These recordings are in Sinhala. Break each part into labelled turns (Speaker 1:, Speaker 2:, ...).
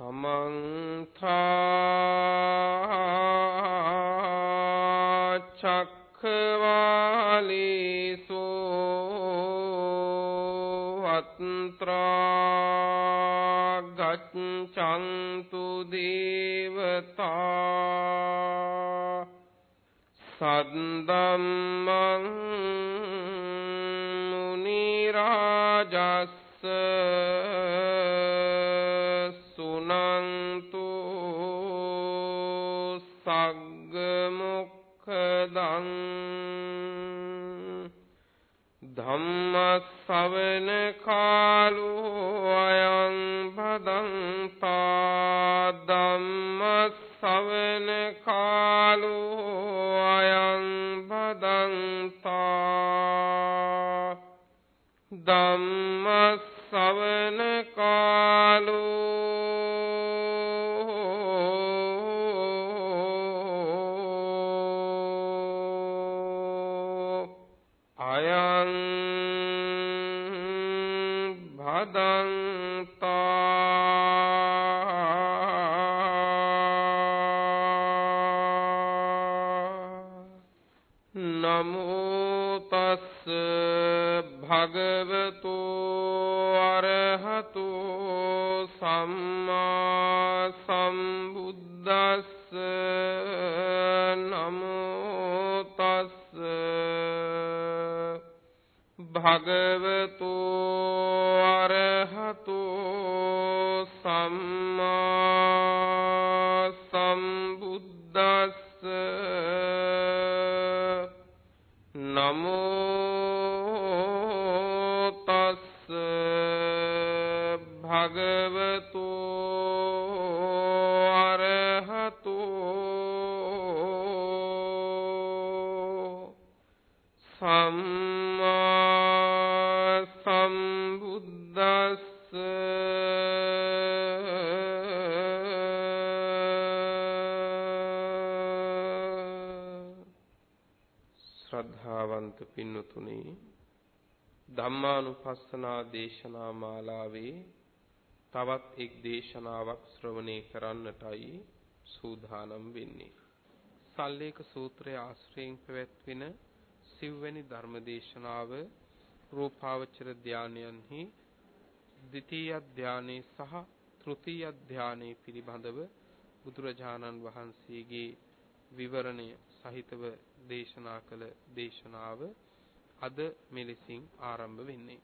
Speaker 1: සමන්තා චක්කවාලේසු අත්‍රා ගච්ඡන්තු දේවතා සද්දම්මං සම්මා සම්බුද්දස්ස නමෝ තස්ස භගවතු ධම්මානුපස්සනා දේශනා මාලාවේ තවත් එක් දේශනාවක් ශ්‍රවණය කරන්නටයි සූදානම් වෙන්නේ. සල්ලේක සූත්‍රයේ ආශ්‍රයෙන් පැවැත්වෙන සිව්වැනි ධර්ම දේශනාව රූපාවචර ධානයන්හි ද්විතීය ධානයේ සහ තෘතීය ධානයේ පිළිබඳව බුදුරජාණන් වහන්සේගේ විවරණය සහිතව දේශනා කළ දේශනාව අද මෙලෙසින් ආරම්භ වෙන්නේ.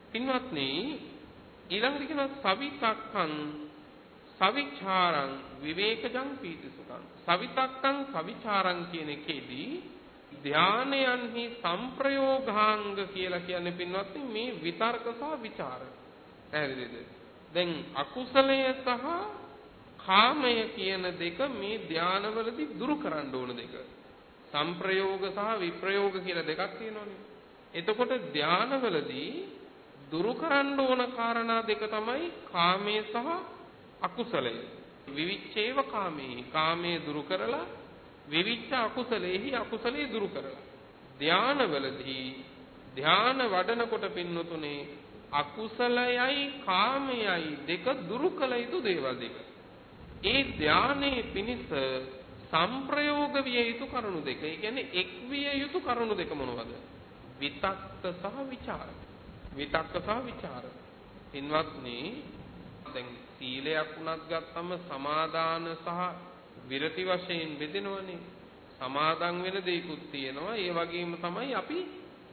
Speaker 1: පින්වත්නි ඊළඟට කියන සවිතක්කං සවිචාරං විවේකජං පීතිසුඛං සවිතක්කං සවිචාරං කියන එකේදී ධානයන්හි සංප්‍රයෝගාංග කියලා කියන්නේ පින්වත්නි මේ විතර්ක සහ ਵਿਚාර. පැහැදිලිද? දැන් අකුසලය සහ කාමය කියන දෙක මේ ධානවලදී දුරු කරන්න ඕන දෙක. සංප්‍රයෝග සහ විප්‍රයෝග කියලා දෙකක් තියෙනවානේ. එතකොට ධානවලදී දුරු කරන්න ඕන කාරණා දෙක තමයි කාමයේ සහ අකුසලය. විවිච්ඡේව කාමේ කාමයේ දුරු කරලා විවිච්ඡ අකුසලේහි අකුසලේ දුරු කරලා. ධානවලදී ධාන වඩනකොට පින්නතුනේ අකුසලයයි කාමයයි දෙක දුරු කළ යුතු දේවල් දෙක. ඒ ධානයේ පිනිස සංප්‍රයෝග විය යුතු කරුණු දෙක. ඒ කියන්නේ එක් විය යුතු කරුණු දෙක මොනවද? විතක්ක සහ ਵਿਚාර. විතක්ක සහ ਵਿਚාර. ඉන්වත්නි දැන් සීලයක් උනත් ගත්තම සමාදාන සහ විරති වශයෙන් බෙදෙනවනේ. සමාදන් වෙන දේකුත් තියෙනවා. ඒ වගේම තමයි අපි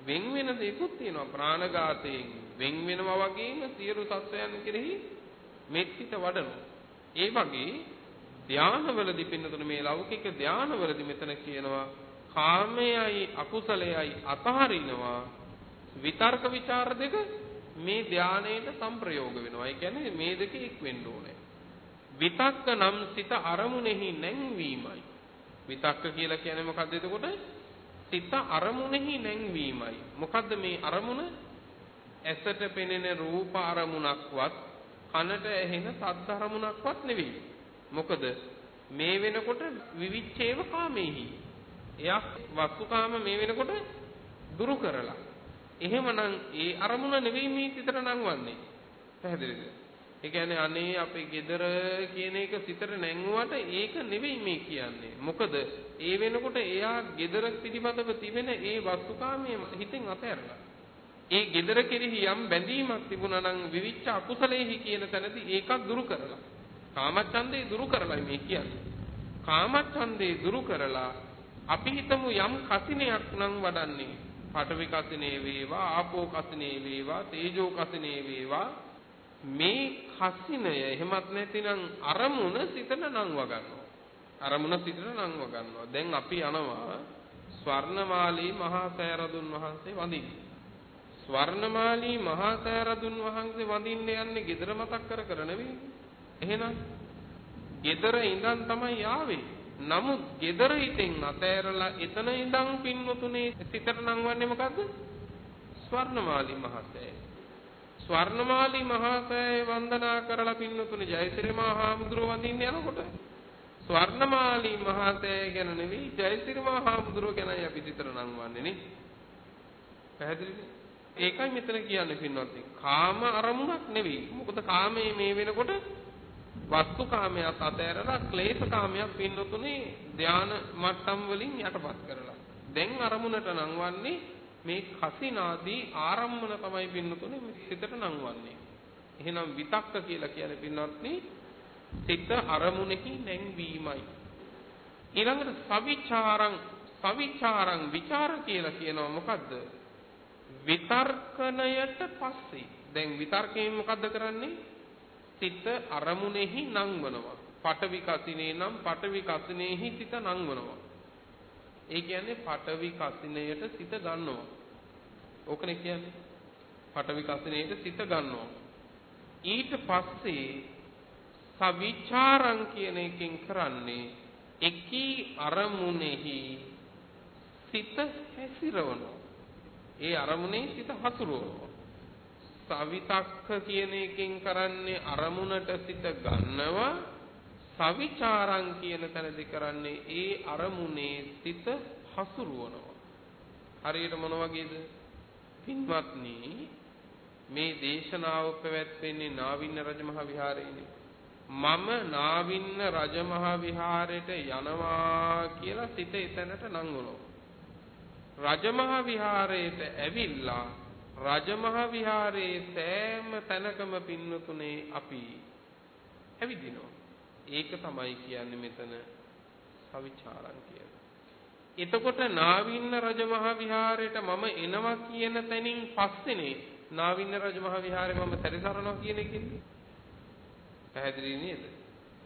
Speaker 1: වෙන් වෙන දේකුත් තියෙනවා. ප්‍රාණඝාතයෙන් වෙන් වෙනවා වගේම සියලු සත්වයන් කෙරෙහි මෙත්සිත වඩනවා. ඒ වගේ ධානවලදී පින්නතුන මේ ලෞකික ධානවලදී මෙතන කියනවා කාමයයි අකුසලයයි අතහරිනවා විතර්ක ਵਿਚාර දෙක මේ ධානයේට සංප්‍රයෝග වෙනවා. ඒ කියන්නේ මේ දෙක එක් වෙන්න ඕනේ. විතක්ක නම් සිත අරමුණෙහි නැංවීමයි. විතක්ක කියලා කියන්නේ මොකද්ද එතකොට? සිත අරමුණෙහි නැංවීමයි. මොකද්ද මේ අරමුණ? ඇසට පෙනෙන රූප අරමුණක්වත් කනට ඇහෙන ශබ්ද අරමුණක්වත් නෙවෙයි. මොකද මේ වෙනකොට විවිච්ඡේව කාමේහි. එයා වස්තුකාම මේ වෙනකොට දුරු කරලා. එහෙමනම් ඒ අරමුණ නෙවෙයි මේ සිතට නංවන්නේ. පැහැදිලිද? ඒ කියන්නේ අනේ අපේ gedara කියන එක සිතට නැංගුවට ඒක නෙවෙයි මේ කියන්නේ. මොකද ඒ වෙනකොට එයා gedara පිළිබඳව තිබෙන ඒ වස්තුකාමයේ හිතෙන් අතහැරලා. ඒ gedara කෙරෙහි යම් බැඳීමක් තිබුණා නම් විවිච්ච අකුසලේහි කියන තැනදී ඒකත් දුරු කරලා. කාමච්ඡන්දේ දුරු කරලා මේ කියන්නේ. කාමච්ඡන්දේ දුරු කරලා අපි හිතමු යම් කසිනයක් නම් වඩන්නේ. පඨවි කසිනේ වේවා, ආපෝ කසිනේ වේවා, තේජෝ කසිනේ වේවා මේ කසිනය එහෙමත් නැතිනම් අරමුණ සිතට නංව ගන්නවා. අරමුණ සිතට නංව ගන්නවා. දැන් අපි යනවා ස්වර්ණමාලී මහා සෑරදුන් වහන්සේ වඳින්න. ස්වර්ණමාලී මහා සෑරදුන් වහන්සේ වඳින්න යන්නේ gedara මතක් කර කර නෙවෙයි. එහෙනම් gedara ඉඳන් තමයි ආවේ. නමුත් gedara හිතෙන් අතෑරලා එතන ඉඳන් පින්වතුනේ සිතට නංවන්නේ මොකද්ද? ස්වර්ණමාලී මහා සෑය. ස්වර්ණමාලී මහා සෑය වන්දනා කරලා පින්නතුනේ ජයසිරි මහා හාමුදුරුව වඳින්න යනකොට ස්වර්ණමාලී මහා සෑය ගැන නෙවෙයි ජයසිරි මහා හාමුදුරුව ගැනයි අපි විතර නම් වන්නේ නේ පැහැදිලිද ඒකයි මෙතන කියන්නේ පින්වත්නි කාම අරමුණක් නෙවෙයි මොකද කාමයේ මේ වෙනකොට වස්තු කාමයක් අතහැරලා ක්ලේශ කාමයක් පින්නතුනේ ධාන මට්ටම් වලින් යටපත් කරලා දැන් අරමුණට නම් වන්නේ මේ කසිනාදී ආරම්මන තමයි පින්නතුනේ සිතට නංවන්නේ. එහෙනම් විතක්ක කියලා කියන්නේ පින්නත්නි සිත අරමුණෙහි නැංවීමයි. ඊළඟට සවිචාරං සවිචාරං ਵਿਚාර කියලා කියනවා මොකද්ද? විතර්කණයට පස්සේ දැන් විතර්කයෙන් මොකද්ද කරන්නේ? සිත අරමුණෙහි නංවනවා. පටවි කසිනේ නම් පටවි කසිනේහි සිත නංවනවා. ඒ කියන්නේ පටවි කසිනයට සිත ගන්නවා. ඕකනේ කියන්නේ. පටවි කසිනයට සිත ගන්නවා. ඊට පස්සේ සවිචාරං කියන එකෙන් කරන්නේ එකී අරමුණෙහි සිත හැසිරවනවා. ඒ අරමුණේ සිත හසුරවනවා. සවිතක්ක කියන එකෙන් කරන්නේ අරමුණට සිත ගන්නවා සවිචාරං කියන තැනදී කරන්නේ ඒ අරමුණේ සිත හසුරුවනවා. හරියට මොන වගේද? පින්වත්නි මේ දේශනාව පැවැත්වෙන්නේ නාවින්න රජමහා විහාරයේනේ. මම නාවින්න රජමහා විහාරයට යනවා කියලා සිත එතනට නංවනවා. රජමහා විහාරයට ඇවිල්ලා රජමහා විහාරයේ සෑම තැනකම පින්නතුනේ අපි ඇවිදිනවා. ඒක තමයි කියන්නේ මෙතන සවිචාරං කියලා. එතකොට නාවින්න රජමහා විහාරයට මම එනවා කියන තැනින් පස්සේනේ නාවින්න රජමහා විහාරේ මම සැරිසරනවා කියන එකනේ. පැහැදිලි නේද?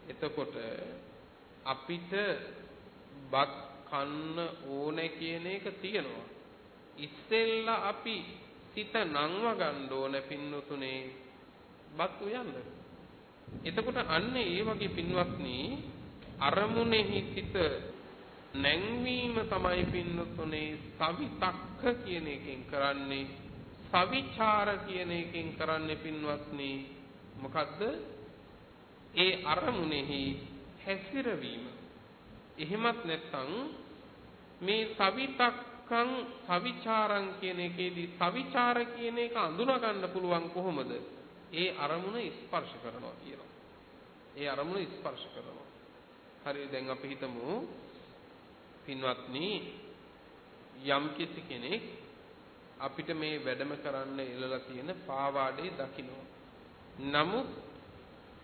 Speaker 1: එතකොට අපිට බත් කන්න ඕනේ කියන එක තියෙනවා. ඉස්සෙල්ලා අපි සිත නංව ගන්න ඕනේ පින්නතුනේ. බත් උයන්න. එතකොට අන්න ඒ වගේ පින්වත්නි අරමුණෙහි සිත නැංවීම තමයි පින්නතුනේ සවිතක්ක කියන එකෙන් කරන්නේ. සවිචාර කියන එකෙන් කරන්නේ පින්වත්නි. මොකද්ද? ඒ අරමුණෙහි හැසිරවීම. එහෙමත් නැත්නම් මේ සවිතක්කං සවිචාරං කියන එකේදී සවිචාර කියන එක අඳුනා ගන්න පුළුවන් කොහොමද ඒ අරමුණ ස්පර්ශ කරනවා කියනවා. ඒ අරමුණ ස්පර්ශ කරනවා. හරි දැන් අපි හිතමු පින්වත්නි යම් කිසි කෙනෙක් අපිට මේ වැඩම කරන්න ඉල්ලලා තියෙන පාවාඩේ දකින්න. නමුත්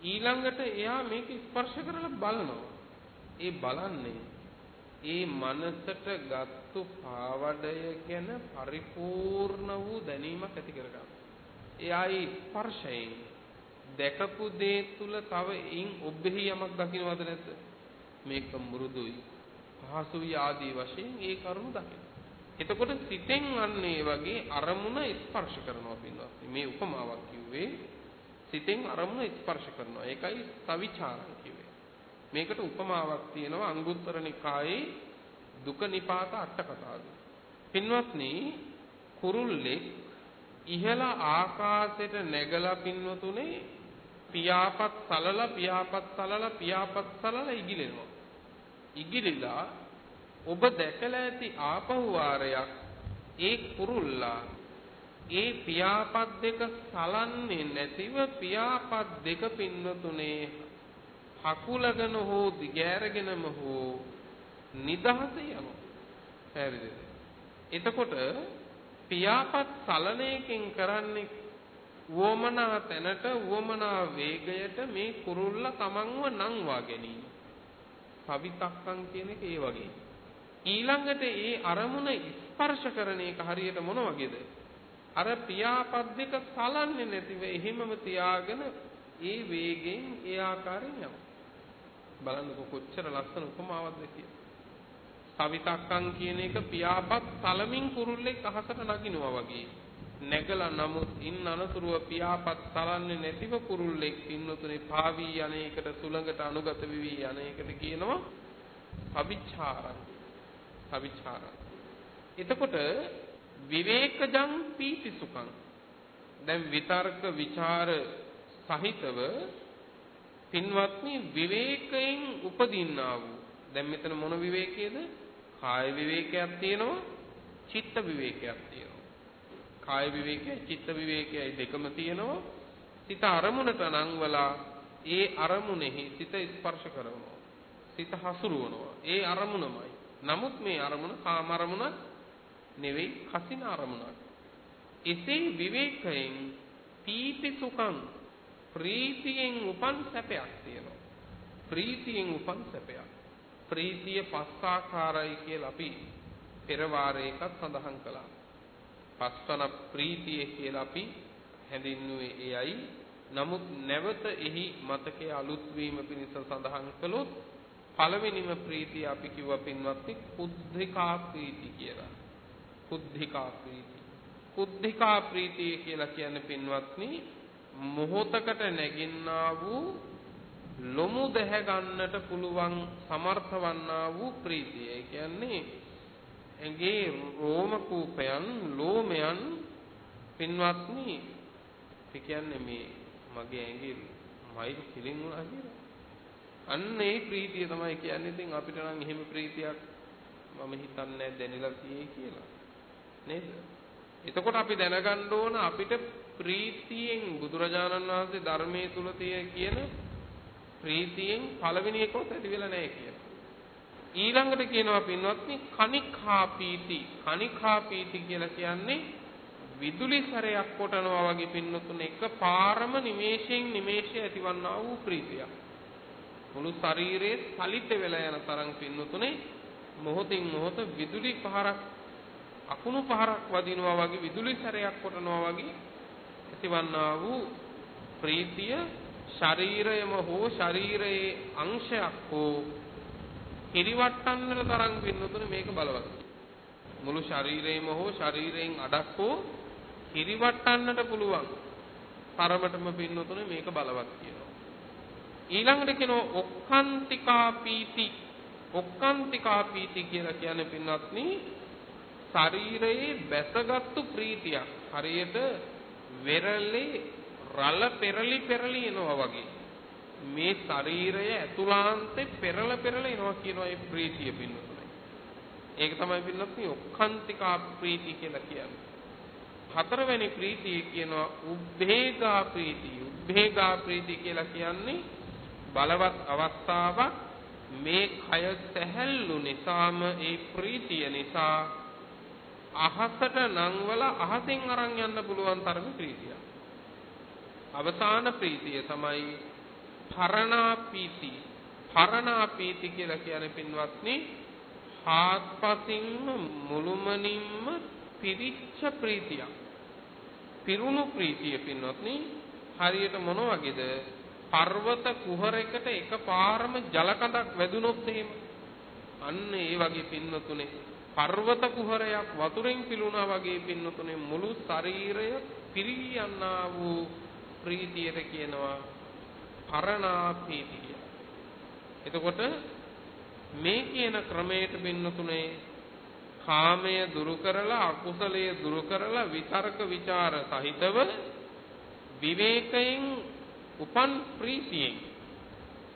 Speaker 1: ඊළඟට එයා මේක ස්පර්ශ කරලා බලනවා. ඒ බලන්නේ ඒ මනසට ගත්තු පාවඩය ගැන පරිපූර්ණ වූ දැනීමක් ඇති කරගන්න. එයායි ස්පර්ශයෙන් දැකපු දේ තුල තව ඉන් ඔබෙහි යමක් දකින්නවද නැද්ද? මේක මෘදුයි, පහසුයි ආදී වශයෙන් ඒ කරුණු දකින්න. එතකොට සිතෙන් අන්නේ වගේ අරමුණ ස්පර්ශ කරනවා පින්වත්. මේ උපමාවක් කිව්වේ සිතෙන් අරමුණ ස්පර්ශ කරනවා. ඒකයි සවිචාරං කිව්වේ. මේකට උපමාවක් තියෙනවා අංගුත්තර නිකායේ දුක නිපාත අට කතාවේ. පින්වත්නි කුරුල්ලෙක් ඉහළ ආකාශයට නැගලා පින්වතුනේ පියාපත් සලලා පියාපත් සලලා පියාපත් සලලා ඉගිලෙනවා. ඉගිලිලා ඔබ දැකලා ඇති ආපහු වාරයක් ඒ කුරුල්ලා ඒ පියාපත් දෙක සලන්නේ නැතිව පියාපත් දෙක පින්නතුනේ හකුලගෙන හෝ දිගෑරගෙනම හෝ නිදහස යනවා. පැහැදිලිද? එතකොට පියාපත් සලන එකෙන් කරන්නේ වොමනා තැනට වොමනා වේගයට මේ කුරුල්ල තමන්ව නංවා ගැනීම. කවිතක්කම් කියන එක ඒ වගේ. ඊළඟට ඒ අරමුණ ස්පර්ශ කරන එක හරියට මොන වගේද? අර පියාපත් දෙක සලන්නේ නැතිව එහෙමම තියාගෙන ඒ වේගෙන් ඒ ආකාරයෙන් යනවා. බලන්නකො කොච්චර ලස්සන උපමාවක්ද කියලා. කවිතක්කම් කියන එක පියාපත් සලමින් කුරුල්ලෙක් අහසට නගිනවා වගේ. නැගලා නමුත් ඉන් අනතුරුව පියාපත් සලන්නේ නැතිව කුරුල්ලෙක් පින්නතුනේ පාවී යන්නේකට සුළඟට අනුගත වෙවි යන්නේකට කියනවා අවිචාරං. අවිචාරං. එතකොට විවේකජං පීති සුඛං. දැන් විතර්ක ਵਿਚාර සහිතව පින්වත්නි විවේකයෙන් උපදින්නා වූ දැන් මෙතන මොන විවේකයේද? කාය විවේකයක් තියෙනවා, චිත්ත විවේකයක් තියෙනවා. කාය විවේකයයි චිත්ත විවේකයයි දෙකම තියෙනවා. සිත අරමුණට නංවලා ඒ අරමුණෙහි සිත ස්පර්ශ කරනවා. සිත හසුරුවනවා. ඒ අරමුණමයි. නමුත් මේ අරමුණ කාම අරමුණක් නෙවෙයි කසින අරමුණක්. එසේ විවේකයෙන් පීති සුඛං ප්‍රීතියෙන් උපන් සැපයක් තියෙනවා. ප්‍රීතියෙන් උපන් සැපයක්. ප්‍රීතිය පස් ආකාරයි කියලා අපි පෙර වාරයකත් සඳහන් කළා. පස්වන ප්‍රීතිය කියලා අපි හැඳින්වුවේ එයයි. නමුත් නැවත එහි මතකයේ අලුත් වීම පිණිස සඳහන් කළොත් පළවෙනිම ප්‍රීතිය අපි කිව්වා පින්වත්නි කුද්ධිකා ප්‍රීති කියලා. කුද්ධිකා ප්‍රීති. කුද්ධිකා ප්‍රීතිය කියලා කියන්නේ පින්වත්නි මොහොතකට නැගින්නා වූ ලොමු දැහැ ගන්නට පුළුවන් සමර්ථ වන්නා වූ ප්‍රීතිය. ඒ කියන්නේ ඇඟේ රෝම කූපයන් ලෝමයන් පින්වත්නි ඒ කියන්නේ මේ මගේ ඇඟේ මයිල් කිලින් වුණා කියලා. අන්න ඒ ප්‍රීතිය තමයි කියන්නේ. ඉතින් අපිට නම් එහෙම ප්‍රීතියක් මම හිතන්නේ දැනෙලා තියෙයි කියලා. නේද? එතකොට අපි දැනගන්න ඕන අපිට ප්‍රීතියෙන් බුදුරජාණන් වහන්සේ ධර්මයේ තුල තියෙන කියන ප්‍රීතියෙන් පළවෙනි එකවත් ඇති වෙලා නැහැ කියලා. ඊළඟට කියනවා පින්වත්නි කනිඛා පීති. කනිඛා පීති කියලා කියන්නේ විදුලි සැරයක් කොටනවා වගේ පින්නතුන එක පාරම නිමේෂයෙන් නිමේෂය ඇතිවන්නා වූ ප්‍රීතියක්. මුළු ශරීරයේ සලිත වෙලා යන තරම් පින්නතුනේ මොහොතින් මොහොත විදුලි පහරක් අකුණු පහරක් වදිනවා වගේ විදුලි සැරයක් කොටනවා වගේ ඇතිවන්නා වූ ප්‍රීතිය ශරීරයම හෝ ශරීරයේ අංශයක් හෝ හිරිවට්ටන්නට තරම් පින්නතුනේ මේක බලවත්. මුළු ශරීරයම හෝ ශරීරයෙන් අඩක් හෝ හිරිවට්ටන්නට පුළුවන්. තරමටම පින්නතුනේ මේක බලවත් කියනවා. ඊළඟට කියනවා ඔක්කාන්තිකා පීති. ඔක්කාන්තිකා පීති කියලා කියන්නේ පින්වත්නි ශරීරයේ බැසගත්තු ප්‍රීතියක්. හරියට වෙරළේ රළ පෙරලි පෙරලි එනවා වගේ. මේ ශරීරය ඇතුළාන්තේ පෙරල පෙරල එනවා කියනවා ඒ ප්‍රීතිය පින්නතුනේ. ඒක තමයි පින්නතුනේ ඔක්කාන්තිකා ප්‍රීති කියලා කියන්නේ. හතරවෙනි ප්‍රීතිය කියනවා උබ්බේගා ප්‍රීති. උබ්බේගා ප්‍රීති කියලා කියන්නේ බලවත් අවස්ථාවක් මේ කය සැහැල්ලු නිසාම ඒ ප්‍රීතිය නිසා අහසට නංවල අහසෙන් අරන් යන්න පුළුවන් තරමේ ප්‍රීතියක්. අවසාන ප්‍රීතිය තමයි පරණා පීති. පරණා පීති කියලා කියන්නේ පින්වත්නි හාත්පසින්ම මුළුමනින්ම පිරිච්ච ප්‍රීතියක්. පිරුණු ප්‍රීතිය පින්වත්නි හරියට මොන වගේද? පර්වත කුහරයකට එකපාරම ජල කඳක් වැදුනොත් එහෙම අන්න ඒ වගේ පින්වතුනේ පර්වත කුහරයක් වතුරෙන් පිළුණා වගේ පින්වතුනේ මුළු ශරීරය පිරී යන්නා වූ ප්‍රීතියට කියනවා පරණා ප්‍රීතිය. එතකොට මේ කියන ක්‍රමයට බින්නතුනේ කාමය දුරු කරලා අකුසලය දුරු කරලා විතර්ක ਵਿਚාර සහිතව විවේකයෙන් උපන් ප්‍රීතියෙන්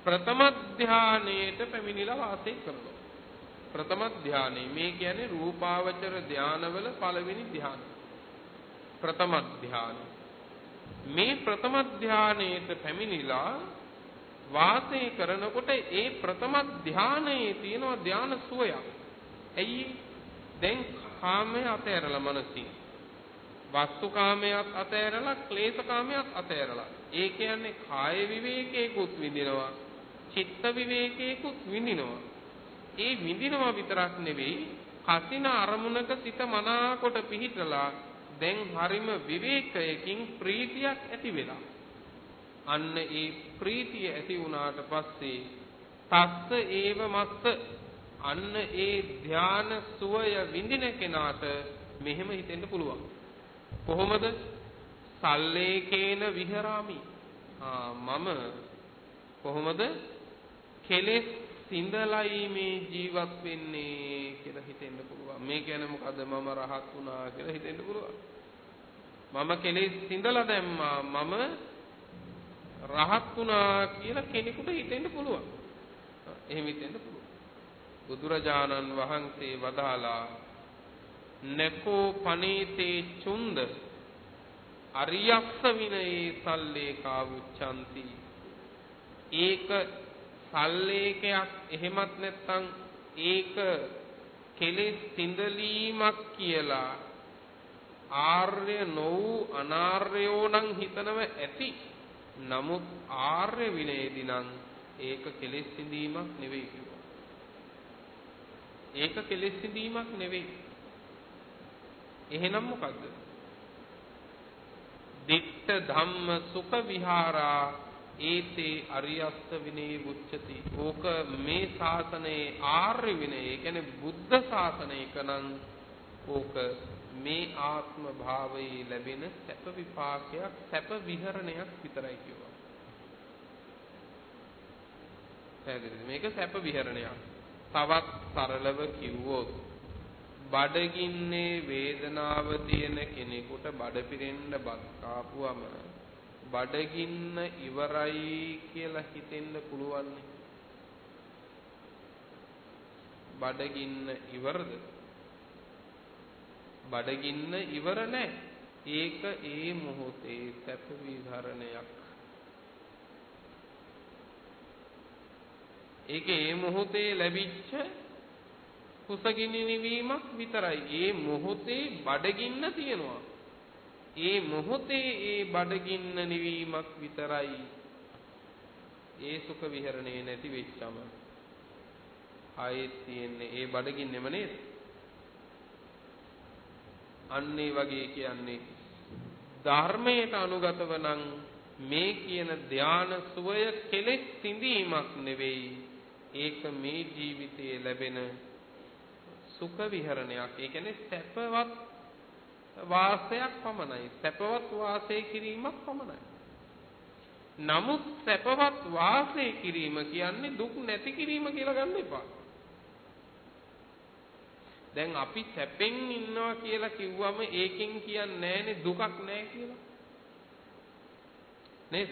Speaker 1: ප්‍රථම ධානයේට පැමිණිලා වාසය කරනවා. ප්‍රථම ධානය මේ කියන්නේ රූපාවචර ධානවල පළවෙනි ධානය. ප්‍රථම ධානය. මේ ප්‍රථම ධානයේට පැමිණිලා වාසය කරනකොට ඒ ප්‍රථම ධානයේ තියෙන ධාන සුවයක්. ඇයි දැන් කාමයේ අතහැරලා මනසින් වස්තු කාමයක් අතහැරලා ක්ලේශ කාමයක් අතහැරලා ඒ කියන්නේ කාය විවේකයකුත් විඳිනවා චිත්ත විවේකයකුත් විඳිනවා ඒ විඳිනවා විතරක් නෙවෙයි කසින අරමුණක සිත මනාකොට පිහිටලා දැන් හරිම විවේකයකින් ප්‍රීතියක් ඇති වෙලා. අන්න ඒ ප්‍රීතිය ඇති වුණාට පස්සේ තස්ස ඒව මස්ස. අන්න ඒ ධාන සුවය විඳින කෙනාට මෙහෙම හිතෙන්න පුළුවන්. කොහොමද? සල්ලේකේන විහරාමි. ආ මම කොහොමද? කෙලෙස් සිඳලයි මේ ජීවත් වෙන්නේ කියලා හිතෙන්න පුළුවන්. මේ කියන්නේ මොකද මම රහත් වුණා කියලා හිතෙන්න පුළුවන්. මම කෙලෙස් සිඳලා දැම්මා මම රහත් වුණා කියලා කෙනෙකුට හිතෙන්න පුළුවන්. එහෙම හිතෙන්න පුළුවන්. බුදුරජාණන් වහන්සේ වදාලා නකෝ පනීතේ චුන්ද අරියස්ස විනයේ සල්ලේකා උච්චන්ති ඒක සල්ලේකයක් එහෙමත් නැත්නම් ඒක කෙලෙස් සිඳලීමක් කියලා ආර්ය නොවු අනාර්යෝ නම් හිතනව ඇති නමුත් ආර්ය විනයේදී නම් ඒක කෙලෙස් සිඳීමක් නෙවෙයි කිව්වා. ඒක කෙලෙස් සිඳීමක් නෙවෙයි. එහෙනම් මොකද්ද? දිට්ඨ ධම්ම සුඛ විහාරා ඒතේ අරියස්ස විනේ උච්චති. ඕක මේ ශාසනයේ ආර්ය විනය, ඒ කියන්නේ බුද්ධ ශාසනයක නම් ඕක මේ ආත්ම භාවයේ ලැබෙන සැප විපාකයක්, සැප විහරණයක් විතරයි කියනවා. පැහැදිලිද? මේක සැප විහරණයක්. තවත් සරලව කිව්වොත් බඩගින්නේ වේදනාව තියෙන කෙනෙකුට බඩ පිරෙන්න බත් කාපුවම බඩගින්න ඉවරයි කියලා හිතෙන්න පුළුවන් බඩගින්න ඉවරද බඩගින්න ඉවර නැහැ ඒක ඒ මොහොතේ සැප විහරණයක් ඒක ඒ මොහොතේ ලැබිච්ච කුසගිනි නිවීමක් විතරයි. ඒ මොහොතේ බඩගින්න තියෙනවා. ඒ මොහොතේ ඒ බඩගින්න නිවීමක් විතරයි. ඒ සුඛ විහරණේ නැති වෙච්චම ආයෙත් තියෙන්නේ ඒ බඩගින්නෙම නේද? අන්න ඒ වගේ කියන්නේ ධර්මයට අනුගතව නම් මේ කියන ධාන සුවය කෙලෙස් සිඳීමක් නෙවෙයි ඒක මේ ජීවිතයේ ලැබෙන සුඛ විහරණයක්. ඒ කියන්නේ සැපවත් වාසයක් පමණයි. සැපවත් වාසය කිරීමක් පමණයි. නමුත් සැපවත් වාසය කිරීම කියන්නේ දුක් නැති කිරීම කියලා ගන්න එපා. දැන් අපි සැපෙන් ඉන්නවා කියලා කිව්වම ඒකෙන් කියන්නේ නැහැනේ දුකක් නැහැ කියලා. නේද?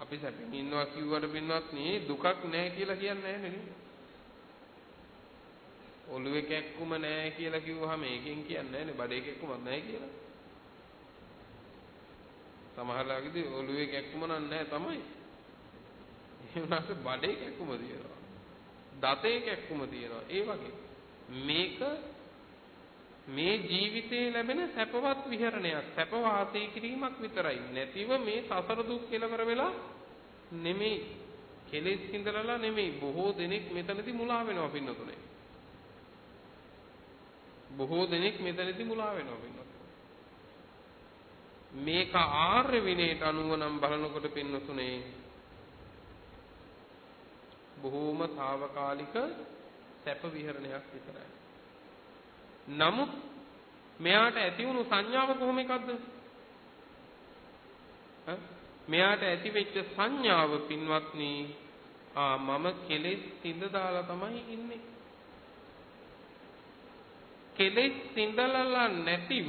Speaker 1: අපි සැපෙන් ඉන්නවා කිව්වට පින්වත් නේ දුකක් නැහැ කියලා කියන්නේ නැහැ නේද? ඔළුවේ කැක්කුම නැහැ කියලා කිව්වහම ඒකෙන් කියන්නේ නැහැනේ බඩේ කැක්කුමක් නැහැ කියලා. සමහරලාගේදී ඔළුවේ කැක්කුම නැහැ තමයි. ඒ වුණාට බඩේ කැක්කුම තියෙනවා. දතේ කැක්කුම තියෙනවා. ඒ වගේ මේක මේ ජීවිතේ ලැබෙන සැපවත් විහරණයක් සැප වාසය කිරීමක් විතරයි නැතිව මේ සසර දුක් කෙලවර වෙලා නෙමෙයි කෙලෙස් සිඳලලා නෙමෙයි බොහෝ දෙනෙක් මෙතනදී මුලා වෙනවා පින්නතුනේ බොහෝ දෙනෙක් මෙතනදී මුලා වෙනවා පින්නතුනේ මේක ආර්ය විනයට අනුව නම් බලනකොට පින්නතුනේ බොහෝම తాවකාලික සැප විහරණයක් විතරයි නමුත් මෙයාට ඇති වුණු සංඥාව කොහොම එකක්ද? මෙයාට ඇති වෙච්ච සංඥාව පින්වත්නි ආ මම කෙලෙස් සිඳ දාලා තමයි ඉන්නේ. කෙලෙස් සිඳලලා නැතිව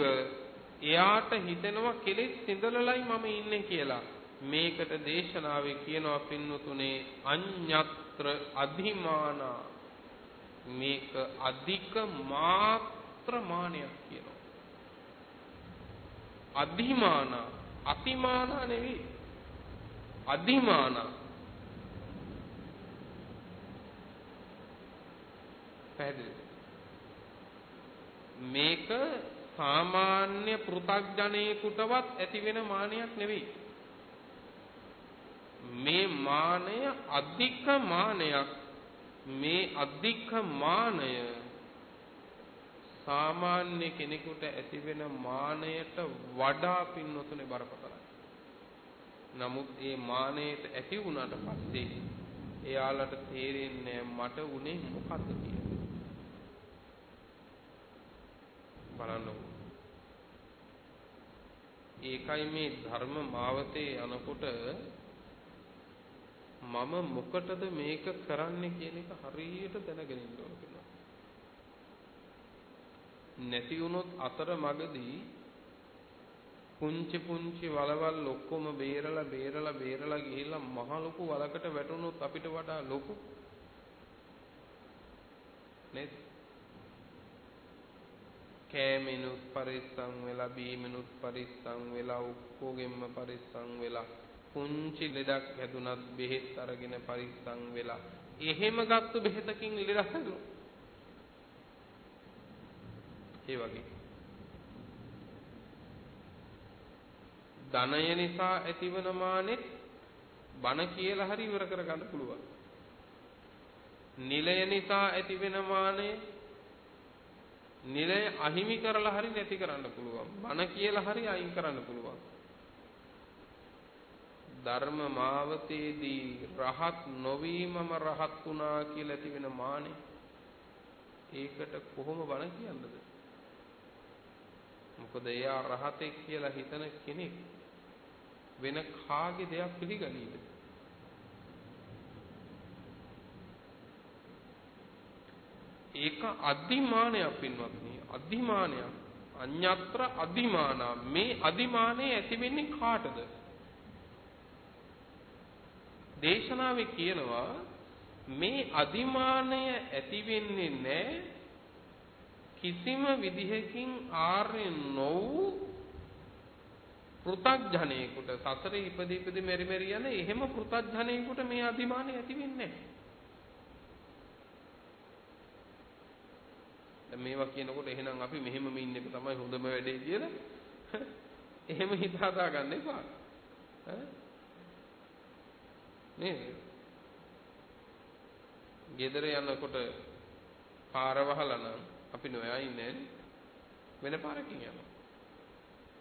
Speaker 1: එයාට හිතෙනවා කෙලෙස් සිඳලලයි මම ඉන්නේ කියලා. මේකට දේශනාවේ කියනවා පින්නතුනේ අඤ්ඤත්‍ර අධිමානා මේක අධික මාත් ප්‍රමාණයක් කියනවා. අධිමාන අතිමාන නෙවෙයි අධිමාන පැහැදිලිද මේක සාමාන්‍ය පෘථග්ජනේකුටවත් ඇති වෙන මානයක් නෙවෙයි මේ මානය අධික මානයක් මේ අධික මානය සාමාන්‍ය කෙනෙකුට ඇතිවෙන මානයට වඩා පින්නතුනේ බරපතලයි. නමුත් ඒ මානයට ඇති වුණාට පස්සේ එයාලට තේරෙන්නේ මට උනේ මොකද්ද කියලා. බලන්නකො. ඒකයි මේ ධර්ම මාවතේ යනකොට මම මොකටද මේක කරන්නේ කියන එක හරියට දැනගෙන ඉන්න ඕන කියලා. නැති වුණොත් අතර මගදී පුංචි පුංචි වලවල් ඔක්කොම බේරලා බේරලා බේරලා ගිහිල්ලා මහ ලොකු වලකට වැටුණොත් අපිට වඩා ලොකු නේද? කෑමිනුත් පරිස්සම් වෙලා බීමිනුත් පරිස්සම් වෙලා ඔක්කොගෙම පරිස්සම් වෙලා පුංචි ලෙඩක් හැදුනත් බෙහෙත් අරගෙන පරිස්සම් වෙලා එහෙම ගත්ත බෙහෙතකින් ලෙඩක් හැදුණා. ඒ වගේ. ධනය නිසා ඇතිවන මානෙත් බන කියලා හරි ඉවර කරගන්න පුළුවන්. නිලය නිසා ඇතිවෙන මානය නිලය අහිමි කරලා හරි නැති කරන්න පුළුවන්. බන කියලා හරි අයින් කරන්න පුළුවන්. ධර්ම මාවතේදී රහත් නොවීමම රහත් වුණා කියලා ඇති වෙන මානෙ ඒකට කොහොම බණ කියන්නද මොකද එයා රහතෙක් කියලා හිතන කෙනෙක් වෙන කාගේ දෙයක් පිළිගනීද ඒක අධිමානයක් පින්වත්නි අධිමානයක්. අඤ්ඤත්‍ර අධිමානා. මේ අධිමානය ඇති වෙන්නේ කාටද? දේශනාවේ කියනවා මේ අදිමානය ඇති වෙන්නේ නැහැ කිසිම විදිහකින් ආර්ය නොවු පෘථග්ජනේකට සසරේ ඉපදී ඉපදී මෙරි මෙරි යන එහෙම පෘථග්ජනේකට මේ අදිමානය ඇති වෙන්නේ නැහැ. මේවා කියනකොට එහෙනම් අපි මෙහෙමම ඉන්න එක තමයි හොඳම වැඩේ කියලා එහෙම හිත හදා ගන්න එපා ඈ නේද? ගෙදර යනකොට පාර වහලා නම් අපි නොයා ඉන්නේ වෙන පාරකින් යනවා.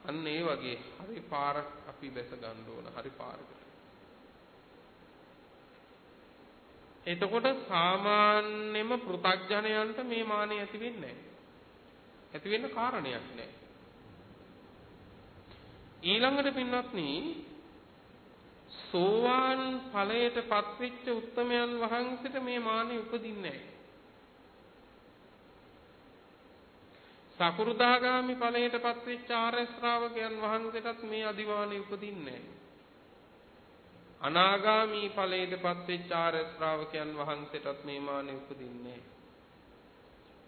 Speaker 1: අන්න ඒ වගේ හරි පාරක් අපි බැස ගන්න ඕන හරි පාරකට. එතකොට සාමාන්‍යම පෘථග්ජනයන්ට මේ මානෙ ඇති වෙන්නේ නැහැ. ඇති වෙන්න කාරණයක් නැහැ. ඊළඟට පින්වත්නි සෝවාන් ඵලයට පත්වෙච්ච උත්තමයන් වහන්සේට මේ මානෙ උපදින්නේ නැහැ. සකුරුදාගාමි ඵලයට පත්වෙච්ච ආර්ය ශ්‍රාවකයන් වහන්සේටත් මේ අදිවානෙ උපදින්නේ නැහැ. අනාගාමි ඵලයට පත්වෙච්ච ආර්ය ශ්‍රාවකයන් වහන්සේටත් මේ මානෙ උපදින්නේ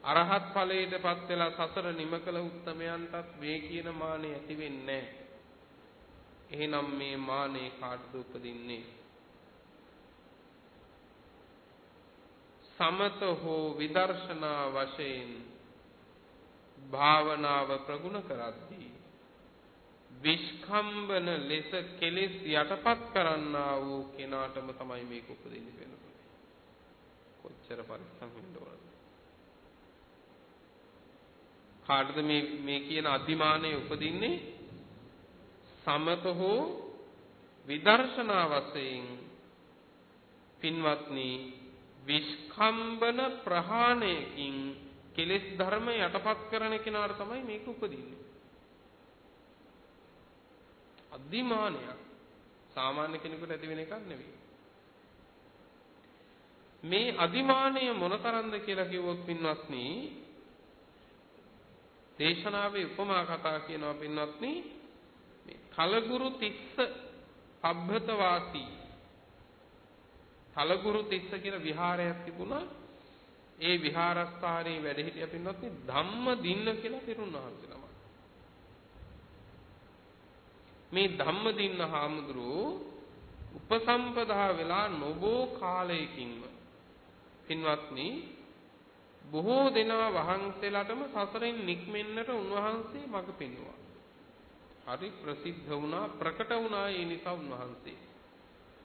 Speaker 1: අරහත් ඵලයට පත් වෙලා සසර නිම කළ උත්තමයන්ටත් මේ කියන මානෙ ඇති වෙන්නේ නැහැ. එහෙනම් මේ මානෙ කාටද උපදින්නේ? සමත හෝ විදර්ශනා වශයෙන් භාවනාව ප්‍රගුණ කරද්දී විස්කම්බන ලෙස කෙලෙස් යටපත් කරන්නා වූ කෙනාටම තමයි මේක උපදින්නේ වෙන්නේ. කොච්චර පරිස්සම් වෙන්න ඕනද? කාටද මේ මේ කියන අධිමානය උපදින්නේ? සමත හෝ විදර්ශනා වශයෙන් පින්වත්නි විස්කම්බන ප්‍රහාණයකින් කෙලෙස් ධර්ම යටපත් කරන කෙනාට තමයි මේක උපදින්නේ. අධිමානයක් සාමාන්‍ය කෙනෙකුට ඇති වෙන එකක් නෙවෙයි. මේ අධිමානය මොනතරම්ද කියලා කිව්වොත් පින්වත්නි දේශනාවේ උපමා කතා කියනවා පින්වත්නි කලගුරු තිස්ස පබ්බත වාසී කලගුරු තිස්ස කියලා විහාරයක් තිබුණා. ඒ විහාරස්ථානයේ වැඩ හිටිය පින්වත්නි ධම්ම දින්න කියලා පිරුණ වහන්සේ නම මේ ධම්මදින්න හාමුදුරුවෝ උපසම්පදා වෙලා නොබෝ කාලයකින්ම පින්වත්නි බොහෝ දෙනා වහන්සේලාටම සසරෙන් නික්මෙන්නට උන්වහන්සේ මඟ පෙන්වුවා. හරි ප්‍රසිද්ධ වුණා ප්‍රකට වුණා ඒ නිසා උන්වහන්සේ.